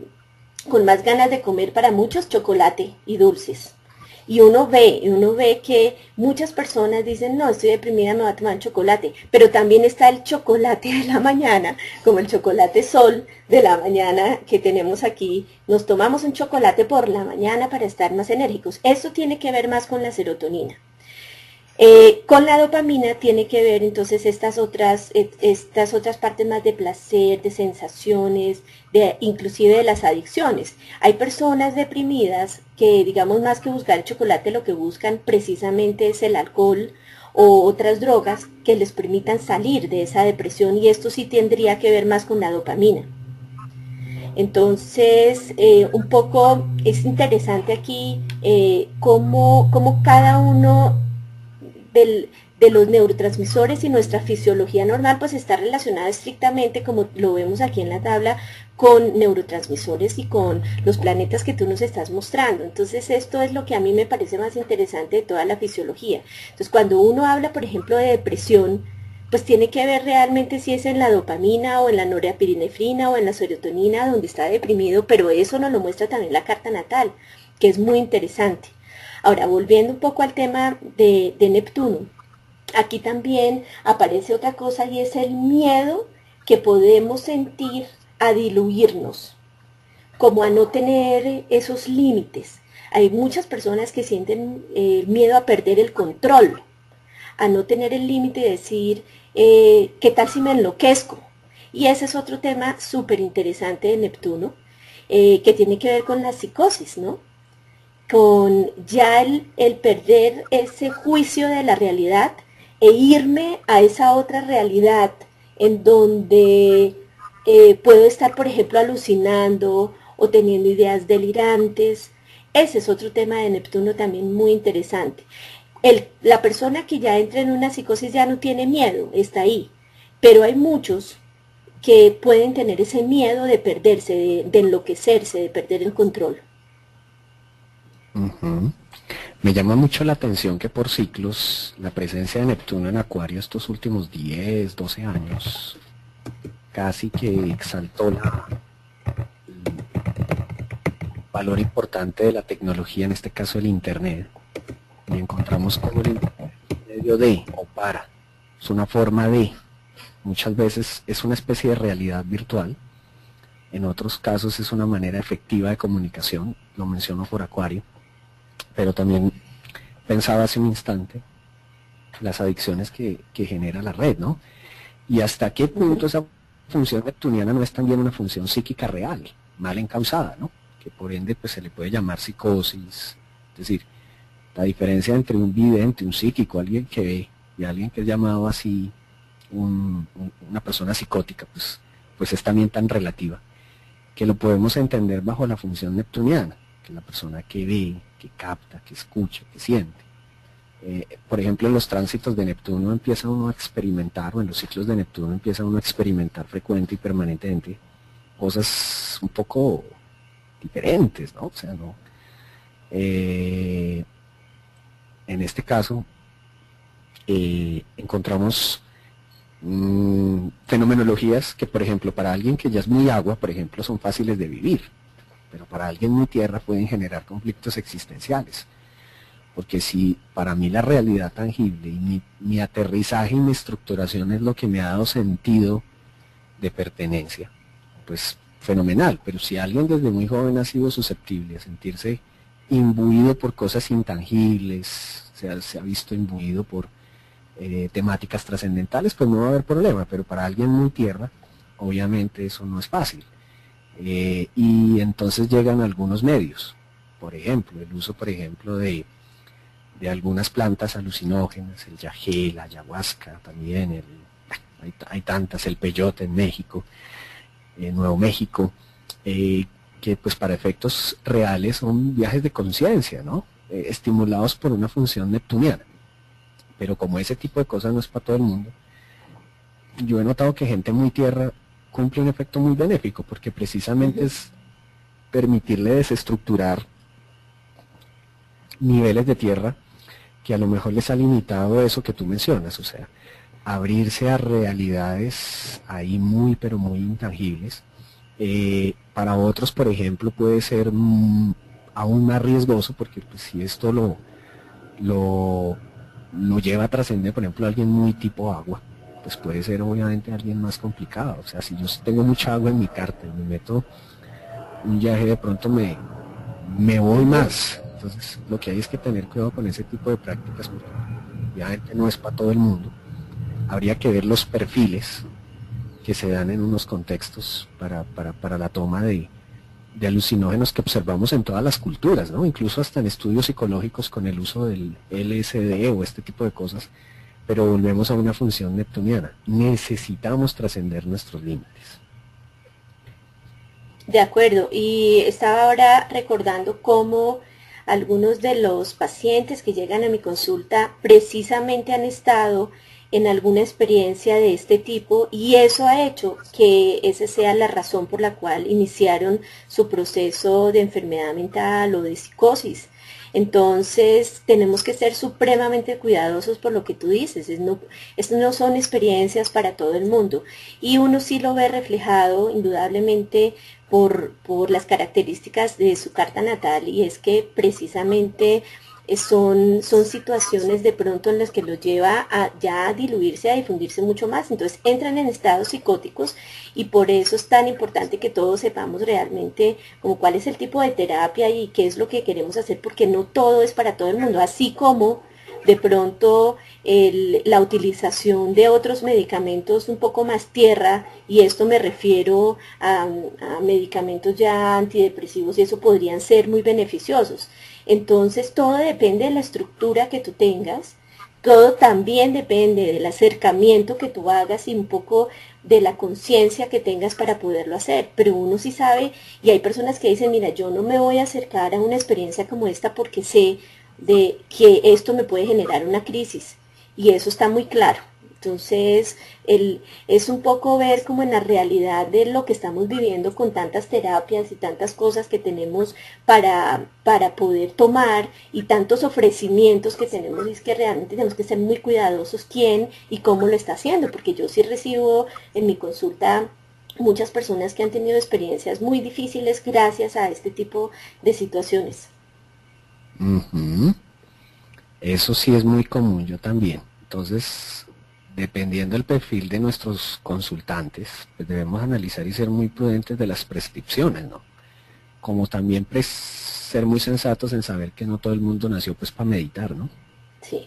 con más ganas de comer para muchos chocolate y dulces. Y uno ve, uno ve que muchas personas dicen, no, estoy deprimida, me voy a tomar chocolate. Pero también está el chocolate de la mañana, como el chocolate sol de la mañana que tenemos aquí. Nos tomamos un chocolate por la mañana para estar más enérgicos. Eso tiene que ver más con la serotonina. Eh, con la dopamina tiene que ver entonces estas otras, estas otras partes más de placer, de sensaciones, de, inclusive de las adicciones. Hay personas deprimidas que, digamos, más que buscar el chocolate, lo que buscan precisamente es el alcohol o otras drogas que les permitan salir de esa depresión y esto sí tendría que ver más con la dopamina. Entonces, eh, un poco es interesante aquí eh, cómo, cómo cada uno de los neurotransmisores y nuestra fisiología normal pues está relacionada estrictamente, como lo vemos aquí en la tabla, con neurotransmisores y con los planetas que tú nos estás mostrando. Entonces esto es lo que a mí me parece más interesante de toda la fisiología. Entonces cuando uno habla, por ejemplo, de depresión, pues tiene que ver realmente si es en la dopamina o en la norepinefrina o en la serotonina donde está deprimido, pero eso nos lo muestra también la carta natal, que es muy interesante. Ahora, volviendo un poco al tema de, Neptuno, aquí también aparece otra cosa y es el miedo que podemos sentir a diluirnos, como a no tener esos límites. Hay muchas personas que sienten eh, miedo a perder el control, a no tener el límite de decir, eh, ¿qué tal si me enloquezco? Y ese es otro tema súper interesante de Neptuno, eh, que tiene que ver con la psicosis, ¿no? Con ya el, perder ese juicio de la realidad e irme a esa otra realidad en donde eh, puedo estar, por ejemplo, alucinando o teniendo ideas delirantes. Ese es otro tema de Neptuno también muy interesante. El, la persona que ya entra en una psicosis ya no tiene miedo, está ahí. Pero hay muchos que pueden tener ese miedo de perderse, de enloquecerse, de perder el control. Me llama mucho la atención que por ciclos la presencia de Neptuno en Acuario estos últimos 10, 12 años casi que exaltó la, el valor importante de la tecnología, en este caso el Internet. Y encontramos como el medio de o para. Es una forma de. Muchas veces es una especie de realidad virtual. En otros casos es una manera efectiva de comunicación. Lo menciono por Acuario pero también pensaba hace un instante las adicciones que, genera la red, ¿no? Y hasta qué punto esa función neptuniana no es también una función psíquica real, mal encausada, ¿no? Que por ende pues se le puede llamar psicosis, es decir, la diferencia entre un vidente, un psíquico, alguien que ve y alguien que es llamado así una persona psicótica, pues, pues es también tan relativa, que lo podemos entender bajo la función neptuniana, que la persona que ve, que capta, que escucha, que siente. Eh, por ejemplo, en los tránsitos de Neptuno empieza uno a experimentar, o en los ciclos de Neptuno empieza uno a experimentar frecuente y permanentemente cosas un poco diferentes, ¿no? O sea. Eh, en este caso, eh, encontramos mm, fenomenologías que, por ejemplo, para alguien que ya es muy agua, por ejemplo, son fáciles de vivir pero para alguien muy tierra pueden generar conflictos existenciales. Porque si para mí la realidad tangible y mi, aterrizaje y mi estructuración es lo que me ha dado sentido de pertenencia, pues fenomenal, pero si alguien desde muy joven ha sido susceptible a sentirse imbuido por cosas intangibles, se se ha visto imbuido por eh, temáticas trascendentales, pues no va a haber problema, pero para alguien muy tierra, obviamente eso no es fácil. Eh, y entonces llegan algunos medios, por ejemplo, el uso, por ejemplo, de, de algunas plantas alucinógenas, el yagé, la ayahuasca también, el, hay, tantas, el peyote en México, en Nuevo México, eh, que pues para efectos reales son viajes de conciencia, ¿no? estimulados por una función neptuniana. Pero como ese tipo de cosas no es para todo el mundo, yo he notado que gente muy tierra cumple un efecto muy benéfico, porque precisamente es permitirle desestructurar niveles de tierra que a lo mejor les ha limitado eso que tú mencionas, o sea, abrirse a realidades ahí muy, pero muy intangibles. Eh, para otros, por ejemplo, puede ser mm, aún más riesgoso, porque pues, si esto lo, lo lo lleva a trascender, por ejemplo, alguien muy tipo agua, pues puede ser obviamente alguien más complicado. O sea, si yo tengo mucha agua en mi carta y me meto un viaje, de pronto me, me voy más. Entonces, lo que hay es que tener cuidado con ese tipo de prácticas, porque obviamente no es para todo el mundo. Habría que ver los perfiles que se dan en unos contextos para, para, para la toma de, de alucinógenos que observamos en todas las culturas, ¿no? incluso hasta en estudios psicológicos con el uso del LSD o este tipo de cosas, pero volvemos a una función neptuniana. Necesitamos trascender nuestros límites. De acuerdo, y estaba ahora recordando cómo algunos de los pacientes que llegan a mi consulta precisamente han estado en alguna experiencia de este tipo y eso ha hecho que esa sea la razón por la cual iniciaron su proceso de enfermedad mental o de psicosis. Entonces tenemos que ser supremamente cuidadosos por lo que tú dices. no, no son experiencias para todo el mundo. Y uno sí lo ve reflejado indudablemente por, por las características de su carta natal y es que precisamente son, son situaciones de pronto en las que los lleva a ya a diluirse, a difundirse mucho más. Entonces entran en estados psicóticos y por eso es tan importante que todos sepamos realmente como cuál es el tipo de terapia y qué es lo que queremos hacer, porque no todo es para todo el mundo, así como de pronto la utilización de otros medicamentos un poco más tierra, y esto me refiero a, a medicamentos ya antidepresivos, y eso podrían ser muy beneficiosos. Entonces todo depende de la estructura que tú tengas, todo también depende del acercamiento que tú hagas y un poco de la conciencia que tengas para poderlo hacer. Pero uno sí sabe, y hay personas que dicen, mira, yo no me voy a acercar a una experiencia como esta porque sé de que esto me puede generar una crisis. Y eso está muy claro. Entonces, el, es un poco ver como en la realidad de lo que estamos viviendo con tantas terapias y tantas cosas que tenemos para, para poder tomar y tantos ofrecimientos que tenemos. Es que realmente tenemos que ser muy cuidadosos quién y cómo lo está haciendo, porque yo sí recibo en mi consulta muchas personas que han tenido experiencias muy difíciles gracias a este tipo de situaciones. Eso sí es muy común, yo también. Entonces, dependiendo del perfil de nuestros consultantes, pues debemos analizar y ser muy prudentes de las prescripciones, ¿no? Como también ser muy sensatos en saber que no todo el mundo nació pues para meditar, ¿no? Sí.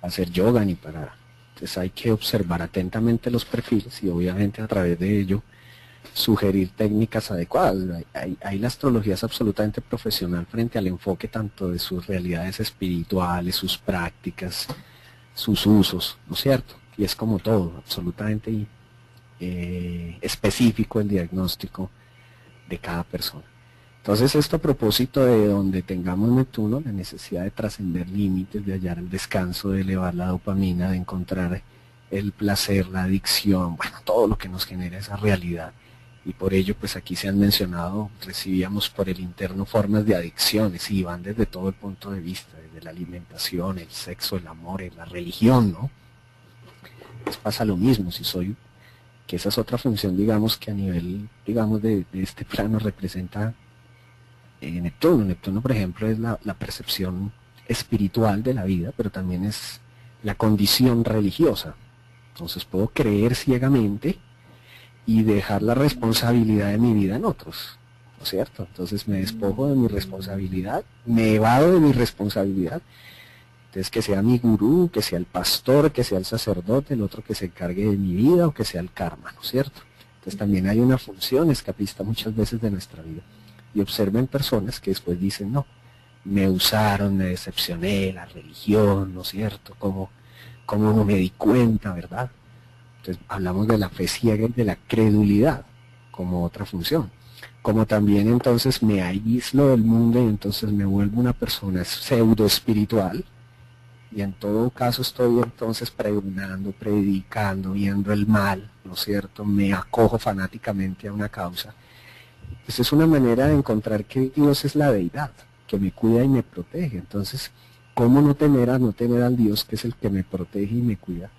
Para hacer yoga ni para... Entonces hay que observar atentamente los perfiles y obviamente a través de ello sugerir técnicas adecuadas. Ahí, la astrología es absolutamente profesional frente al enfoque tanto de sus realidades espirituales, sus prácticas, sus usos, ¿no es cierto? Y es como todo, absolutamente eh, específico el diagnóstico de cada persona. Entonces esto a propósito de donde tengamos Neptuno, la necesidad de trascender límites, de hallar el descanso, de elevar la dopamina, de encontrar el placer, la adicción, bueno, todo lo que nos genera esa realidad. Y por ello, pues aquí se han mencionado, recibíamos por el interno formas de adicciones y van desde todo el punto de vista, desde la alimentación, el sexo, el amor, la religión, ¿no? Pues pasa lo mismo, si soy, que esa es otra función, digamos, que a nivel, digamos, de, este plano representa eh, Neptuno. Neptuno, por ejemplo, es la, percepción espiritual de la vida, pero también es la condición religiosa. Entonces puedo creer ciegamente y dejar la responsabilidad de mi vida en otros, ¿no es cierto? Entonces me despojo de mi responsabilidad, me evado de mi responsabilidad, entonces que sea mi gurú, que sea el pastor, que sea el sacerdote, el otro que se encargue de mi vida o que sea el karma, ¿no es cierto? Entonces también hay una función escapista muchas veces de nuestra vida. Y observen personas que después dicen, no, me usaron, me decepcioné, la religión, ¿no es cierto? Como, como no me di cuenta, ¿verdad? Entonces hablamos de la fe ciega y de la credulidad como otra función. Como también entonces me aíslo del mundo y entonces me vuelvo una persona pseudo espiritual. Y en todo caso estoy entonces pregonando, predicando, viendo el mal, ¿no es cierto? Me acojo fanáticamente a una causa. Pues es una manera de encontrar que Dios es la deidad, que me cuida y me protege. Entonces, ¿cómo no tener a no tener al Dios que es el que me protege y me cuida?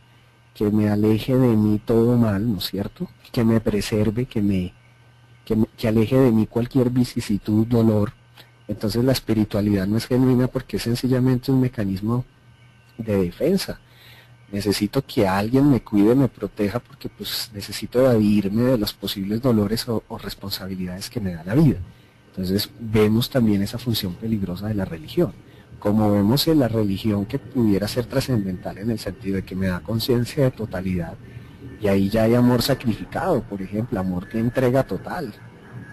que me aleje de mí todo mal, ¿no es cierto? Que me preserve, que me, que, aleje de mí cualquier vicisitud, dolor. Entonces la espiritualidad no es genuina porque es sencillamente un mecanismo de defensa. Necesito que alguien me cuide, me proteja, porque pues necesito evadirme de los posibles dolores o responsabilidades que me da la vida. Entonces vemos también esa función peligrosa de la religión como vemos en la religión que pudiera ser trascendental en el sentido de que me da conciencia de totalidad, y ahí ya hay amor sacrificado, por ejemplo, amor que entrega total.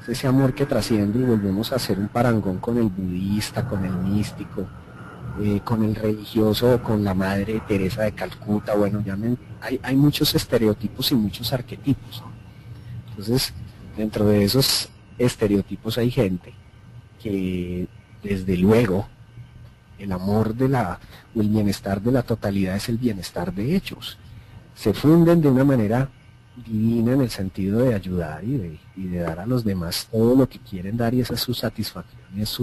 Es ese amor que trasciende y volvemos a hacer un parangón con el budista, con el místico, eh, con el religioso, con la madre Teresa de Calcuta. Bueno, ya hay, hay muchos estereotipos y muchos arquetipos. Entonces, dentro de esos estereotipos hay gente que desde luego el amor de la, o el bienestar de la totalidad es el bienestar de hechos. Se funden de una manera divina en el sentido de ayudar y de, dar a los demás todo lo que quieren dar y esa es su satisfacción y es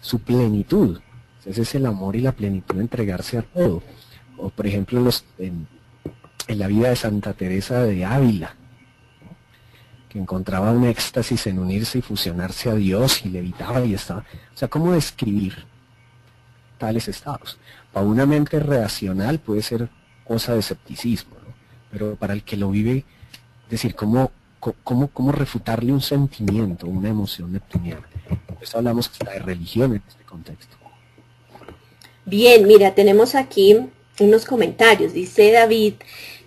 su plenitud. Ese es el amor y la plenitud de entregarse a todo. O por ejemplo en, la vida de Santa Teresa de Ávila, que encontraba un éxtasis en unirse y fusionarse a Dios y levitaba y estaba. O sea, ¿cómo describir tales estados. Para una mente racional puede ser cosa de escepticismo, pero para el que lo vive, es decir, ¿cómo, cómo, cómo refutarle un sentimiento, una emoción neptuniana? Por eso hablamos hasta de religión en este contexto. Bien, mira, tenemos aquí unos comentarios. Dice David,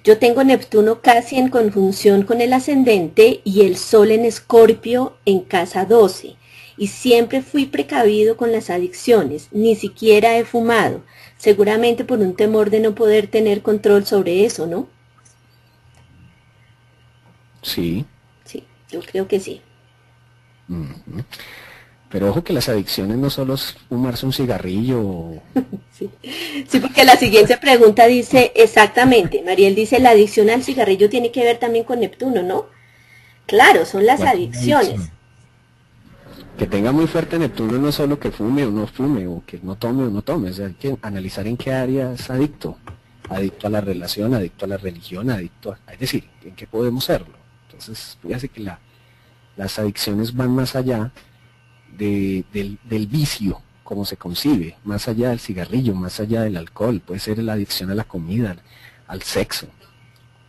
yo tengo Neptuno casi en conjunción con el ascendente y el Sol en Escorpio en casa 12 y siempre fui precavido con las adicciones, ni siquiera he fumado, seguramente por un temor de no poder tener control sobre eso, ¿no? Sí. Sí, yo creo que sí. Pero ojo que las adicciones no solo es fumarse un cigarrillo. sí. sí, porque la siguiente pregunta dice exactamente, Mariel dice, la adicción al cigarrillo tiene que ver también con Neptuno, ¿no? Claro, son las adicciones que tenga muy fuerte Neptuno no solo que fume o no fume, o que no tome o no tome, o sea, hay que analizar en qué área es adicto. Adicto a la relación, adicto a la religión, adicto a... Es decir, en qué podemos serlo. Entonces, fíjate que la, las adicciones van más allá del, del, vicio, como se concibe, más allá del cigarrillo, más allá del alcohol, puede ser la adicción a la comida, al, sexo.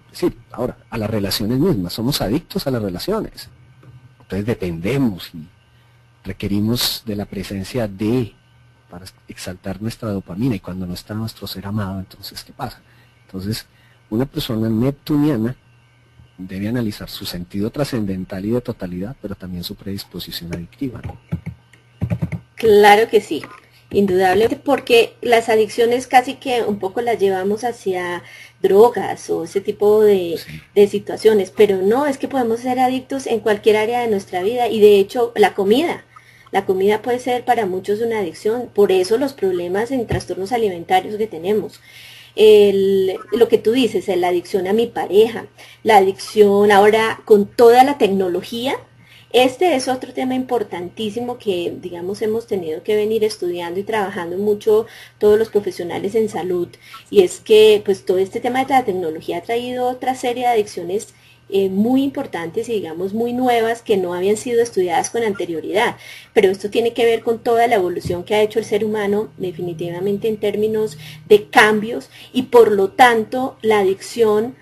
Es decir, ahora, a las relaciones mismas, somos adictos a las relaciones. Entonces dependemos y requerimos de la presencia de para exaltar nuestra dopamina y cuando no está nuestro ser amado, entonces ¿qué pasa? Entonces, una persona neptuniana debe analizar su sentido trascendental y de totalidad, pero también su predisposición adictiva. Claro que sí, indudablemente, porque las adicciones casi que un poco las llevamos hacia drogas o ese tipo de, de, situaciones, pero no, es que podemos ser adictos en cualquier área de nuestra vida y de hecho la comida, la comida puede ser para muchos una adicción, por eso los problemas en trastornos alimentarios que tenemos. Lo que tú dices, la adicción a mi pareja, la adicción ahora con toda la tecnología, este es otro tema importantísimo que, digamos, hemos tenido que venir estudiando y trabajando mucho todos los profesionales en salud. Y es que, pues, todo este tema de la tecnología ha traído otra serie de adicciones eh, muy importantes y digamos muy nuevas que no habían sido estudiadas con anterioridad. Pero esto tiene que ver con toda la evolución que ha hecho el ser humano definitivamente en términos de cambios y por lo tanto la adicción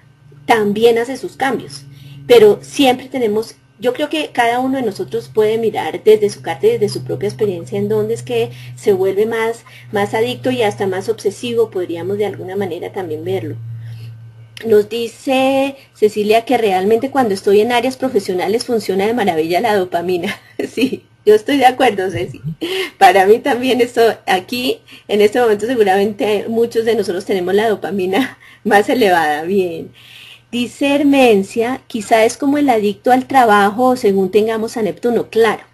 también hace sus cambios. pero siempre tenemos yo creo que cada uno de nosotros puede mirar desde su carta y desde su propia experiencia en dónde es que se vuelve más, más adicto y hasta más obsesivo, podríamos de alguna manera también verlo. Nos dice Cecilia que realmente cuando estoy en áreas profesionales funciona de maravilla la dopamina. sí, yo estoy de acuerdo, Ceci. Para mí también esto, aquí, en este momento seguramente muchos de nosotros tenemos la dopamina más elevada. Bien. Dice Hermencia, quizá es como el adicto al trabajo según tengamos a Neptuno. Claro,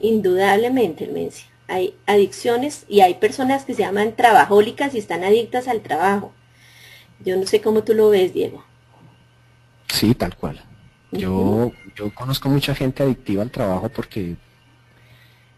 indudablemente, Hermencia. Hay adicciones y hay personas que se llaman trabajólicas y están adictas al trabajo. Yo no sé cómo tú lo ves, Diego. Sí, tal cual. Yo, yo conozco mucha gente adictiva al trabajo porque,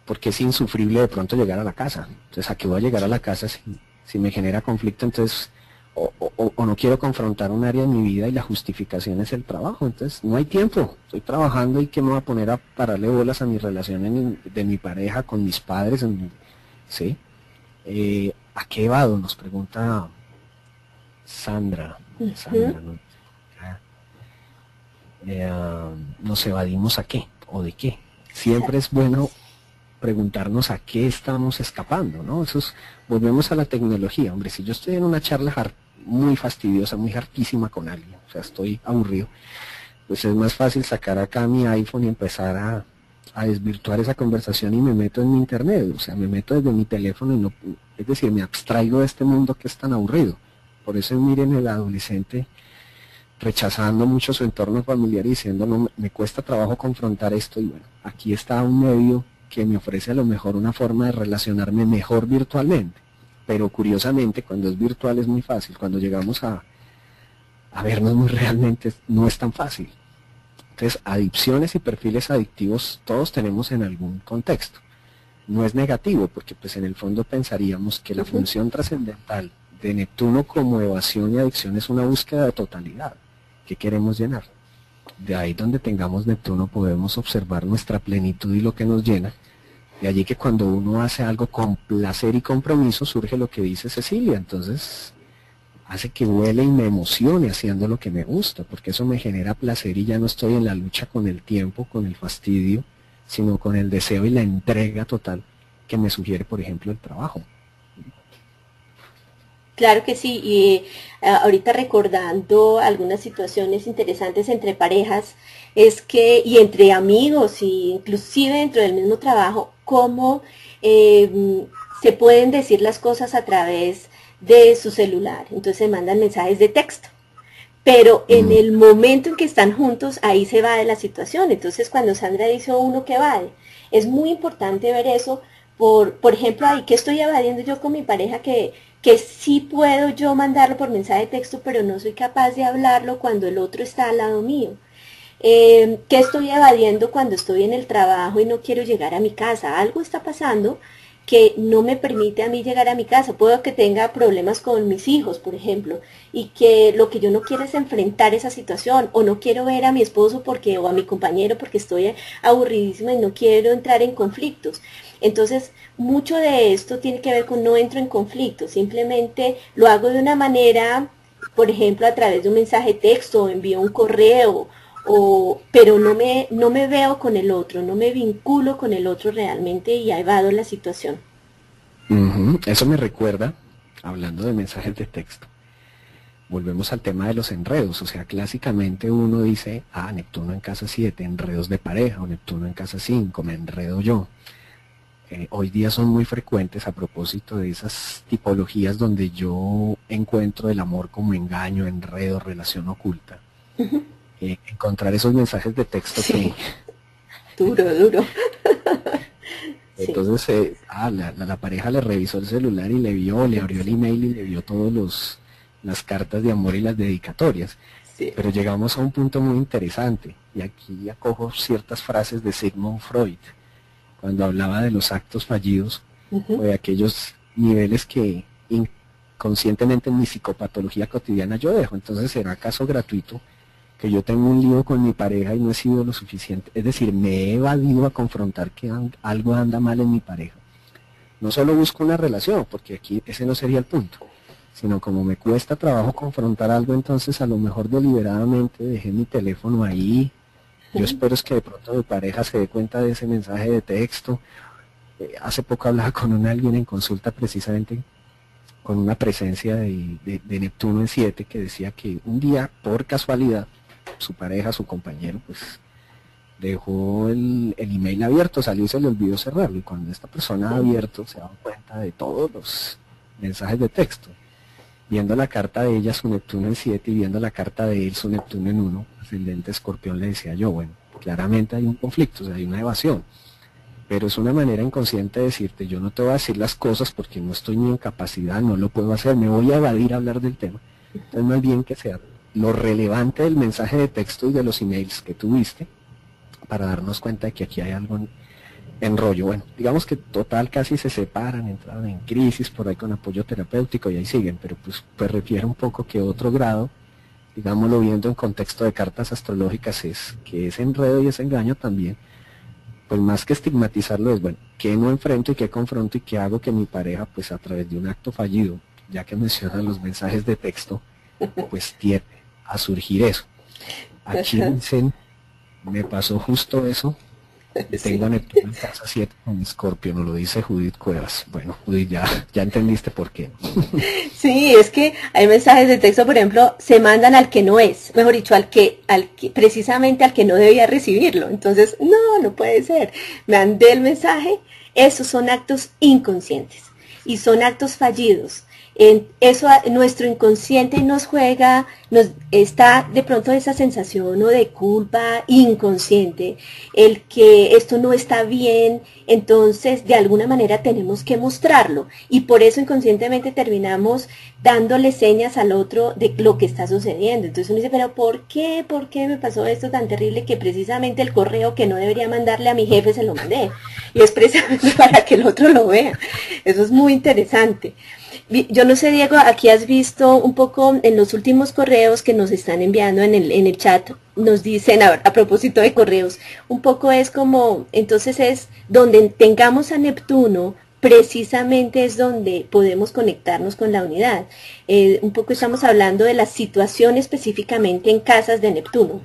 porque es insufrible de pronto llegar a la casa. Entonces, ¿a qué voy a llegar a la casa si, si me genera conflicto? Entonces, o, no quiero confrontar un área de mi vida y la justificación es el trabajo. Entonces, no hay tiempo. Estoy trabajando y que me voy a poner a pararle bolas a mi relación de mi pareja con mis padres. ¿Sí? Eh, ¿A qué vado? Nos pregunta Sandra. Sandra eh, ¿Nos evadimos a qué? ¿O de qué? Siempre es bueno preguntarnos a qué estamos escapando, ¿no? Eso es, volvemos a la tecnología, hombre, si yo estoy en una charla muy fastidiosa, muy hartísima con alguien, o sea, estoy aburrido, pues es más fácil sacar acá mi iPhone y empezar a, desvirtuar esa conversación y me meto en mi internet, o sea, me meto desde mi teléfono y no, es decir, me abstraigo de este mundo que es tan aburrido. Por eso miren el adolescente rechazando mucho su entorno familiar y diciendo, no, me cuesta trabajo confrontar esto y bueno, aquí está un medio que me ofrece a lo mejor una forma de relacionarme mejor virtualmente. Pero curiosamente, cuando es virtual es muy fácil. Cuando llegamos a, a vernos muy realmente, no es tan fácil. Entonces, adicciones y perfiles adictivos todos tenemos en algún contexto. No es negativo, porque pues en el fondo pensaríamos que la función trascendental de Neptuno como evasión y adicción es una búsqueda de totalidad que queremos llenar de ahí donde tengamos Neptuno podemos observar nuestra plenitud y lo que nos llena. De allí que cuando uno hace algo con placer y compromiso surge lo que dice Cecilia. Entonces hace que huele y me emocione haciendo lo que me gusta, porque eso me genera placer y ya no estoy en la lucha con el tiempo, con el fastidio, sino con el deseo y la entrega total que me sugiere, por ejemplo, el trabajo. Claro que sí, y eh, ahorita recordando algunas situaciones interesantes entre parejas, es que, y entre amigos, y inclusive dentro del mismo trabajo, cómo em, se pueden decir las cosas a través de su celular. Entonces se mandan mensajes de texto. Pero en mm. el momento en que están juntos, ahí se va de la situación. Entonces cuando Sandra dice uno que va, es muy importante ver eso. Por, por ejemplo, ahí que estoy evadiendo yo con mi pareja que que sí puedo yo mandarlo por mensaje de texto, pero no soy capaz de hablarlo cuando el otro está al lado mío. Eh, ¿Qué estoy evadiendo cuando estoy en el trabajo y no quiero llegar a mi casa? Algo está pasando que no me permite a mí llegar a mi casa. Puedo que tenga problemas con mis hijos, por ejemplo, y que lo que yo no quiero es enfrentar esa situación, o no quiero ver a mi esposo porque, o a mi compañero porque estoy aburridísima y no quiero entrar en conflictos. Entonces, mucho de esto tiene que ver con no entro en conflicto, simplemente lo hago de una manera, por ejemplo, a través de un mensaje texto, envío un correo, o, pero no me, no me veo con el otro, no me vinculo con el otro realmente y evado la situación. Eso me recuerda, hablando de mensajes de texto, volvemos al tema de los enredos, o sea, clásicamente uno dice, ah, Neptuno en casa 7, enredos de pareja, o Neptuno en casa 5, me enredo yo. Eh, hoy día son muy frecuentes a propósito de esas tipologías donde yo encuentro el amor como engaño, enredo, relación oculta. Eh, encontrar esos mensajes de texto que... Duro, duro. Entonces, eh, ah, la, pareja le revisó el celular y le vio, le abrió el email y le vio todos los las cartas de amor y las dedicatorias. Pero llegamos a un punto muy interesante y aquí acojo ciertas frases de Sigmund Freud cuando hablaba de los actos fallidos o de aquellos niveles que inconscientemente en mi psicopatología cotidiana yo dejo. Entonces, ¿será acaso gratuito que yo tengo un lío con mi pareja y no he sido lo suficiente? Es decir, me he evadido a confrontar que algo anda mal en mi pareja. No solo busco una relación, porque aquí ese no sería el punto, sino como me cuesta trabajo confrontar algo, entonces a lo mejor deliberadamente dejé mi teléfono ahí. Yo espero es que de pronto mi pareja se dé cuenta de ese mensaje de texto. Eh, hace poco hablaba con un alguien en consulta precisamente con una presencia de, Neptuno en 7 que decía que un día, por casualidad, su pareja, su compañero, pues dejó el, el, email abierto, salió y se le olvidó cerrarlo. Y cuando esta persona ha abierto, se da cuenta de todos los mensajes de texto viendo la carta de ella, su Neptuno en 7, y viendo la carta de él, su Neptuno en 1, ascendente escorpión, le decía yo, bueno, claramente hay un conflicto, o sea, hay una evasión. Pero es una manera inconsciente de decirte, yo no te voy a decir las cosas porque no estoy ni en capacidad, no lo puedo hacer, me voy a evadir a hablar del tema. Entonces, más bien que sea lo relevante del mensaje de texto y de los emails que tuviste, para darnos cuenta de que aquí hay algo en rollo. Bueno, digamos que total casi se separan, entraron en crisis por ahí con apoyo terapéutico y ahí siguen, pero pues, pues refiere un poco que otro grado, digámoslo viendo en contexto de cartas astrológicas, es que ese enredo y ese engaño también, pues más que estigmatizarlo es, bueno, ¿qué no enfrento y qué confronto y qué hago que mi pareja, pues a través de un acto fallido, ya que mencionan los mensajes de texto, pues tiene a surgir eso. Aquí dicen, me pasó justo eso tengo Neptuno en casa 7 con Escorpio, nos lo dice Judith Cuevas. Bueno, Judith, ya, ya entendiste por qué. Sí, es que hay mensajes de texto, por ejemplo, se mandan al que no es, mejor dicho, al que, al que, precisamente al que no debía recibirlo. Entonces, no, no puede ser. Mandé el mensaje, esos son actos inconscientes y son actos fallidos eso nuestro inconsciente nos juega, nos está de pronto esa sensación de culpa inconsciente, el que esto no está bien, entonces de alguna manera tenemos que mostrarlo y por eso inconscientemente terminamos dándole señas al otro de lo que está sucediendo. Entonces uno dice, pero ¿por qué? ¿Por qué me pasó esto tan terrible que precisamente el correo que no debería mandarle a mi jefe se lo mandé? Y es precisamente para que el otro lo vea. Eso es muy interesante. Yo no sé, Diego, aquí has visto un poco en los últimos correos que nos están enviando en el, en el chat, nos dicen, a, a propósito de correos, un poco es como, entonces es donde tengamos a Neptuno, precisamente es donde podemos conectarnos con la unidad. Eh, un poco estamos hablando de la situación específicamente en casas de Neptuno.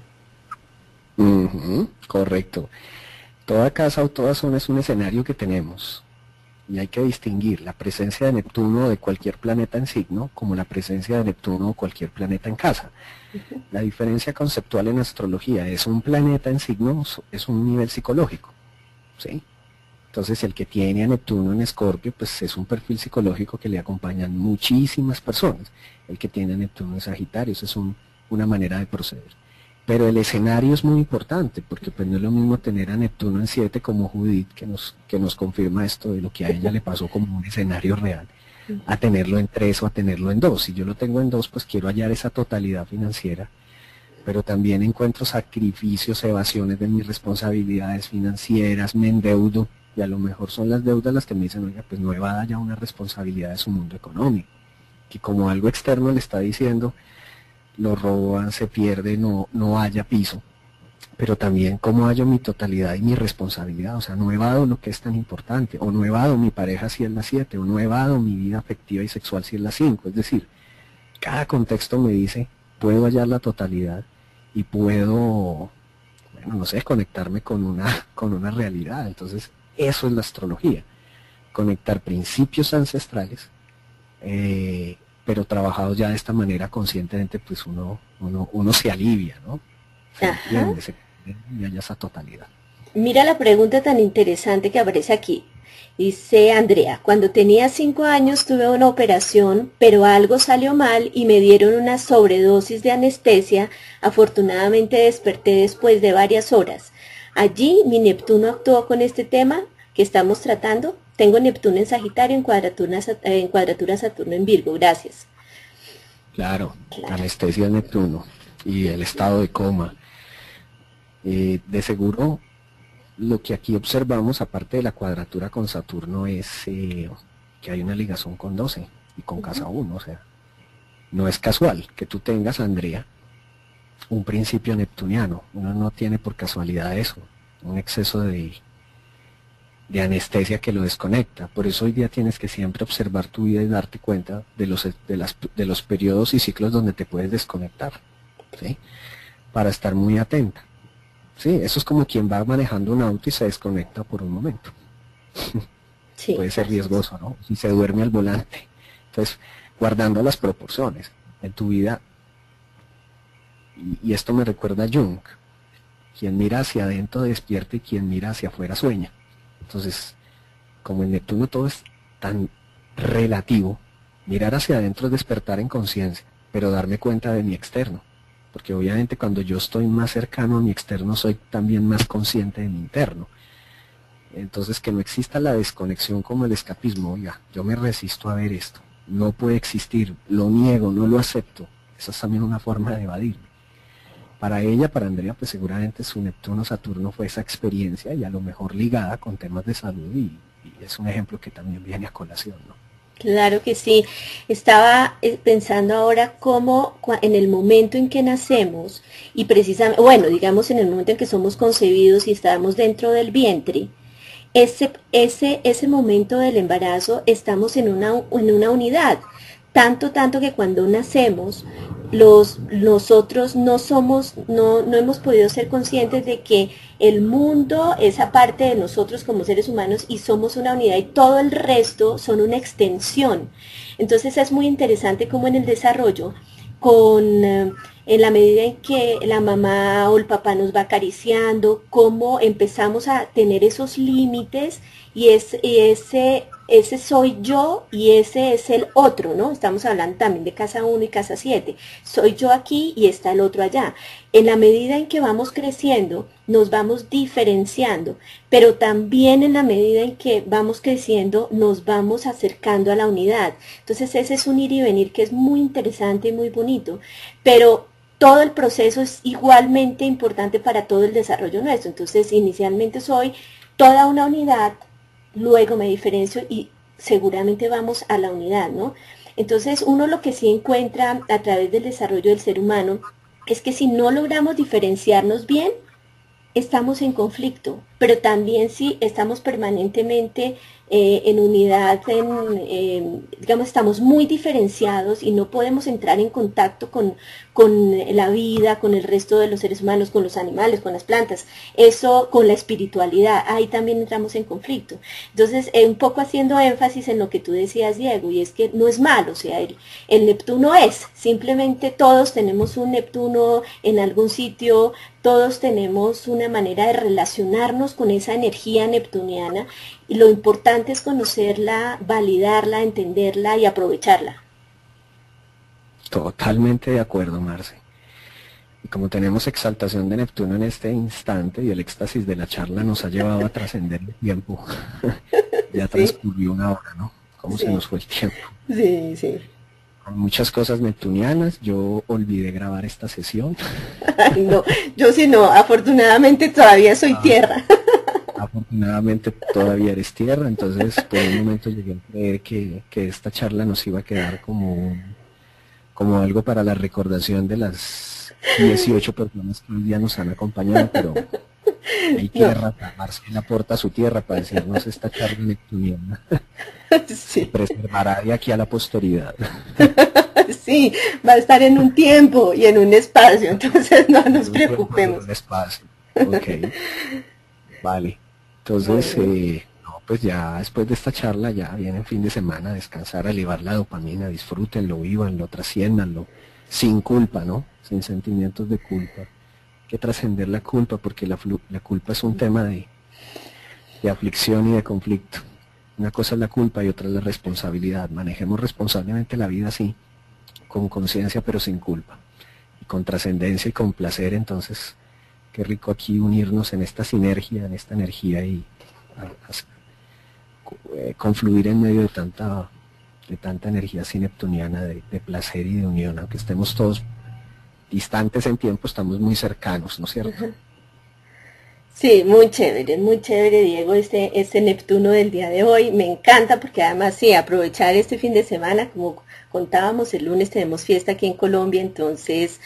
correcto. Toda casa o toda zona es un escenario que tenemos y hay que distinguir la presencia de Neptuno de cualquier planeta en signo como la presencia de Neptuno o cualquier planeta en casa. La diferencia conceptual en astrología es un planeta en signo, es un nivel psicológico. ¿sí? Entonces el que tiene a Neptuno en Escorpio, pues es un perfil psicológico que le acompañan muchísimas personas. El que tiene a Neptuno en Sagitario, eso es una manera de proceder. Pero el escenario es muy importante, porque pues no es lo mismo tener a Neptuno en 7 como Judith, que nos, que nos confirma esto de lo que a ella le pasó como un escenario real, a tenerlo en 3 o a tenerlo en 2. Si yo lo tengo en 2, pues quiero hallar esa totalidad financiera, pero también encuentro sacrificios, evasiones de mis responsabilidades financieras, me endeudo, y a lo mejor son las deudas las que me dicen, oiga, pues no evada ya una responsabilidad de su mundo económico, que como algo externo le está diciendo, lo roban, se pierde, no, no haya piso. Pero también cómo hallo mi totalidad y mi responsabilidad. O sea, no lo que es tan importante. O no evado mi pareja si es la 7. O no evado mi vida afectiva y sexual si es la 5. Es decir, cada contexto me dice, puedo hallar la totalidad y puedo, bueno, no sé, conectarme con una, con una realidad. Entonces, eso es la astrología. Conectar principios ancestrales eh, pero trabajados ya de esta manera conscientemente, pues uno, uno, uno se alivia, ¿no? Se entiende, esa totalidad. Mira la pregunta tan interesante que aparece aquí. Dice Andrea, cuando tenía cinco años tuve una operación, pero algo salió mal y me dieron una sobredosis de anestesia. Afortunadamente desperté después de varias horas. Allí mi Neptuno actuó con este tema que estamos tratando. Tengo Neptuno en Sagitario en cuadratura, en cuadratura Saturno en Virgo. Gracias. Claro, anestesia Neptuno y el estado de coma. Eh, de seguro, lo que aquí observamos, aparte de la cuadratura con Saturno, es eh, que hay una ligación con 12 y con casa 1. O sea, no es casual que tú tengas, Andrea, un principio neptuniano. Uno no tiene por casualidad eso, un exceso de de anestesia que lo desconecta. Por eso hoy día tienes que siempre observar tu vida y darte cuenta de los, de las, de los periodos y ciclos donde te puedes desconectar, ¿sí? Para estar muy atenta. Sí, eso es como quien va manejando un auto y se desconecta por un momento. Puede ser riesgoso, ¿no? Si se duerme al volante. Entonces, guardando las proporciones en tu vida, y, y esto me recuerda a Jung, quien mira hacia adentro despierta y quien mira hacia afuera sueña. Entonces, como en Neptuno todo es tan relativo, mirar hacia adentro es despertar en conciencia, pero darme cuenta de mi externo. Porque obviamente cuando yo estoy más cercano a mi externo, soy también más consciente de mi interno. Entonces, que no exista la desconexión como el escapismo, oiga, yo me resisto a ver esto, no puede existir, lo niego, no lo acepto. Esa es también una forma de evadirme. Para ella, para Andrea, pues seguramente su Neptuno-Saturno fue esa experiencia y a lo mejor ligada con temas de salud y, es un ejemplo que también viene a colación, ¿no? Claro que sí. Estaba eh, pensando ahora cómo en el momento en que nacemos y precisamente, bueno, digamos en el momento en que somos concebidos y estamos dentro del vientre, ese, ese, ese momento del embarazo estamos en una, en una unidad. Tanto, tanto que cuando nacemos los, nosotros no somos, no, no hemos podido ser conscientes de que el mundo es aparte de nosotros como seres humanos y somos una unidad y todo el resto son una extensión. Entonces es muy interesante como en el desarrollo, con, eh, en la medida en que la mamá o el papá nos va acariciando, cómo empezamos a tener esos límites y, es, y ese ese soy yo y ese es el otro, ¿no? Estamos hablando también de casa 1 y casa 7. Soy yo aquí y está el otro allá. En la medida en que vamos creciendo, nos vamos diferenciando, pero también en la medida en que vamos creciendo, nos vamos acercando a la unidad. Entonces ese es un ir y venir que es muy interesante y muy bonito, pero todo el proceso es igualmente importante para todo el desarrollo nuestro. Entonces inicialmente soy toda una unidad luego me diferencio y seguramente vamos a la unidad, ¿no? Entonces, uno lo que sí encuentra a través del desarrollo del ser humano es que si no logramos diferenciarnos bien, estamos en conflicto, pero también si estamos permanentemente eh, en unidad, en, digamos, estamos muy diferenciados y no podemos entrar en contacto con, con la vida, con el resto de los seres humanos, con los animales, con las plantas, eso con la espiritualidad, ahí también entramos en conflicto. Entonces, eh, un poco haciendo énfasis en lo que tú decías, Diego, y es que no es malo, o sea, el Neptuno es, simplemente todos tenemos un Neptuno en algún sitio, todos tenemos una manera de relacionarnos con esa energía neptuniana y lo importante es conocerla, validarla, entenderla y aprovecharla. Totalmente de acuerdo, Marce. Y como tenemos exaltación de Neptuno en este instante y el éxtasis de la charla nos ha llevado a trascender el tiempo, ya transcurrió una hora, ¿no? ¿Cómo se nos fue el tiempo? Sí, sí. Con muchas cosas neptunianas, yo olvidé grabar esta sesión. no, yo sí no, afortunadamente todavía soy ah. tierra afortunadamente todavía eres tierra, entonces por un momento llegué a creer que, esta charla nos iba a quedar como, como algo para la recordación de las 18 personas que hoy día nos han acompañado, pero hay tierra, Marcela aporta su tierra para decirnos esta charla neptuniana. Se preservará de aquí a la posteridad. Sí, va a estar en un tiempo y en un espacio, entonces no nos preocupemos. Un espacio, ok. Vale. Entonces, eh, no, pues ya después de esta charla, ya viene el fin de semana, descansar, elevar la dopamina, disfrútenlo, vivanlo, trasciéndanlo, sin culpa, ¿no? Sin sentimientos de culpa. Hay que trascender la culpa porque la, la culpa es un tema de, de aflicción y de conflicto. Una cosa es la culpa y otra es la responsabilidad. Manejemos responsablemente la vida así, con conciencia pero sin culpa. Y con trascendencia y con placer, entonces qué rico aquí unirnos en esta sinergia, en esta energía y eh, confluir en medio de tanta, de tanta energía sineptuniana de, de placer y de unión, aunque estemos todos distantes en tiempo, estamos muy cercanos, ¿no es cierto? Sí, muy chévere, muy chévere, Diego, este, este Neptuno del día de hoy. Me encanta porque además sí, aprovechar este fin de semana, como contábamos, el lunes tenemos fiesta aquí en Colombia, entonces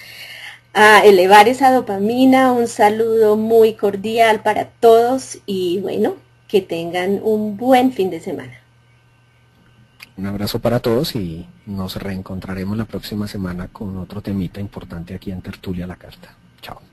a elevar esa dopamina. Un saludo muy cordial para todos y bueno, que tengan un buen fin de semana. Un abrazo para todos y nos reencontraremos la próxima semana con otro temita importante aquí en Tertulia La Carta. Chao.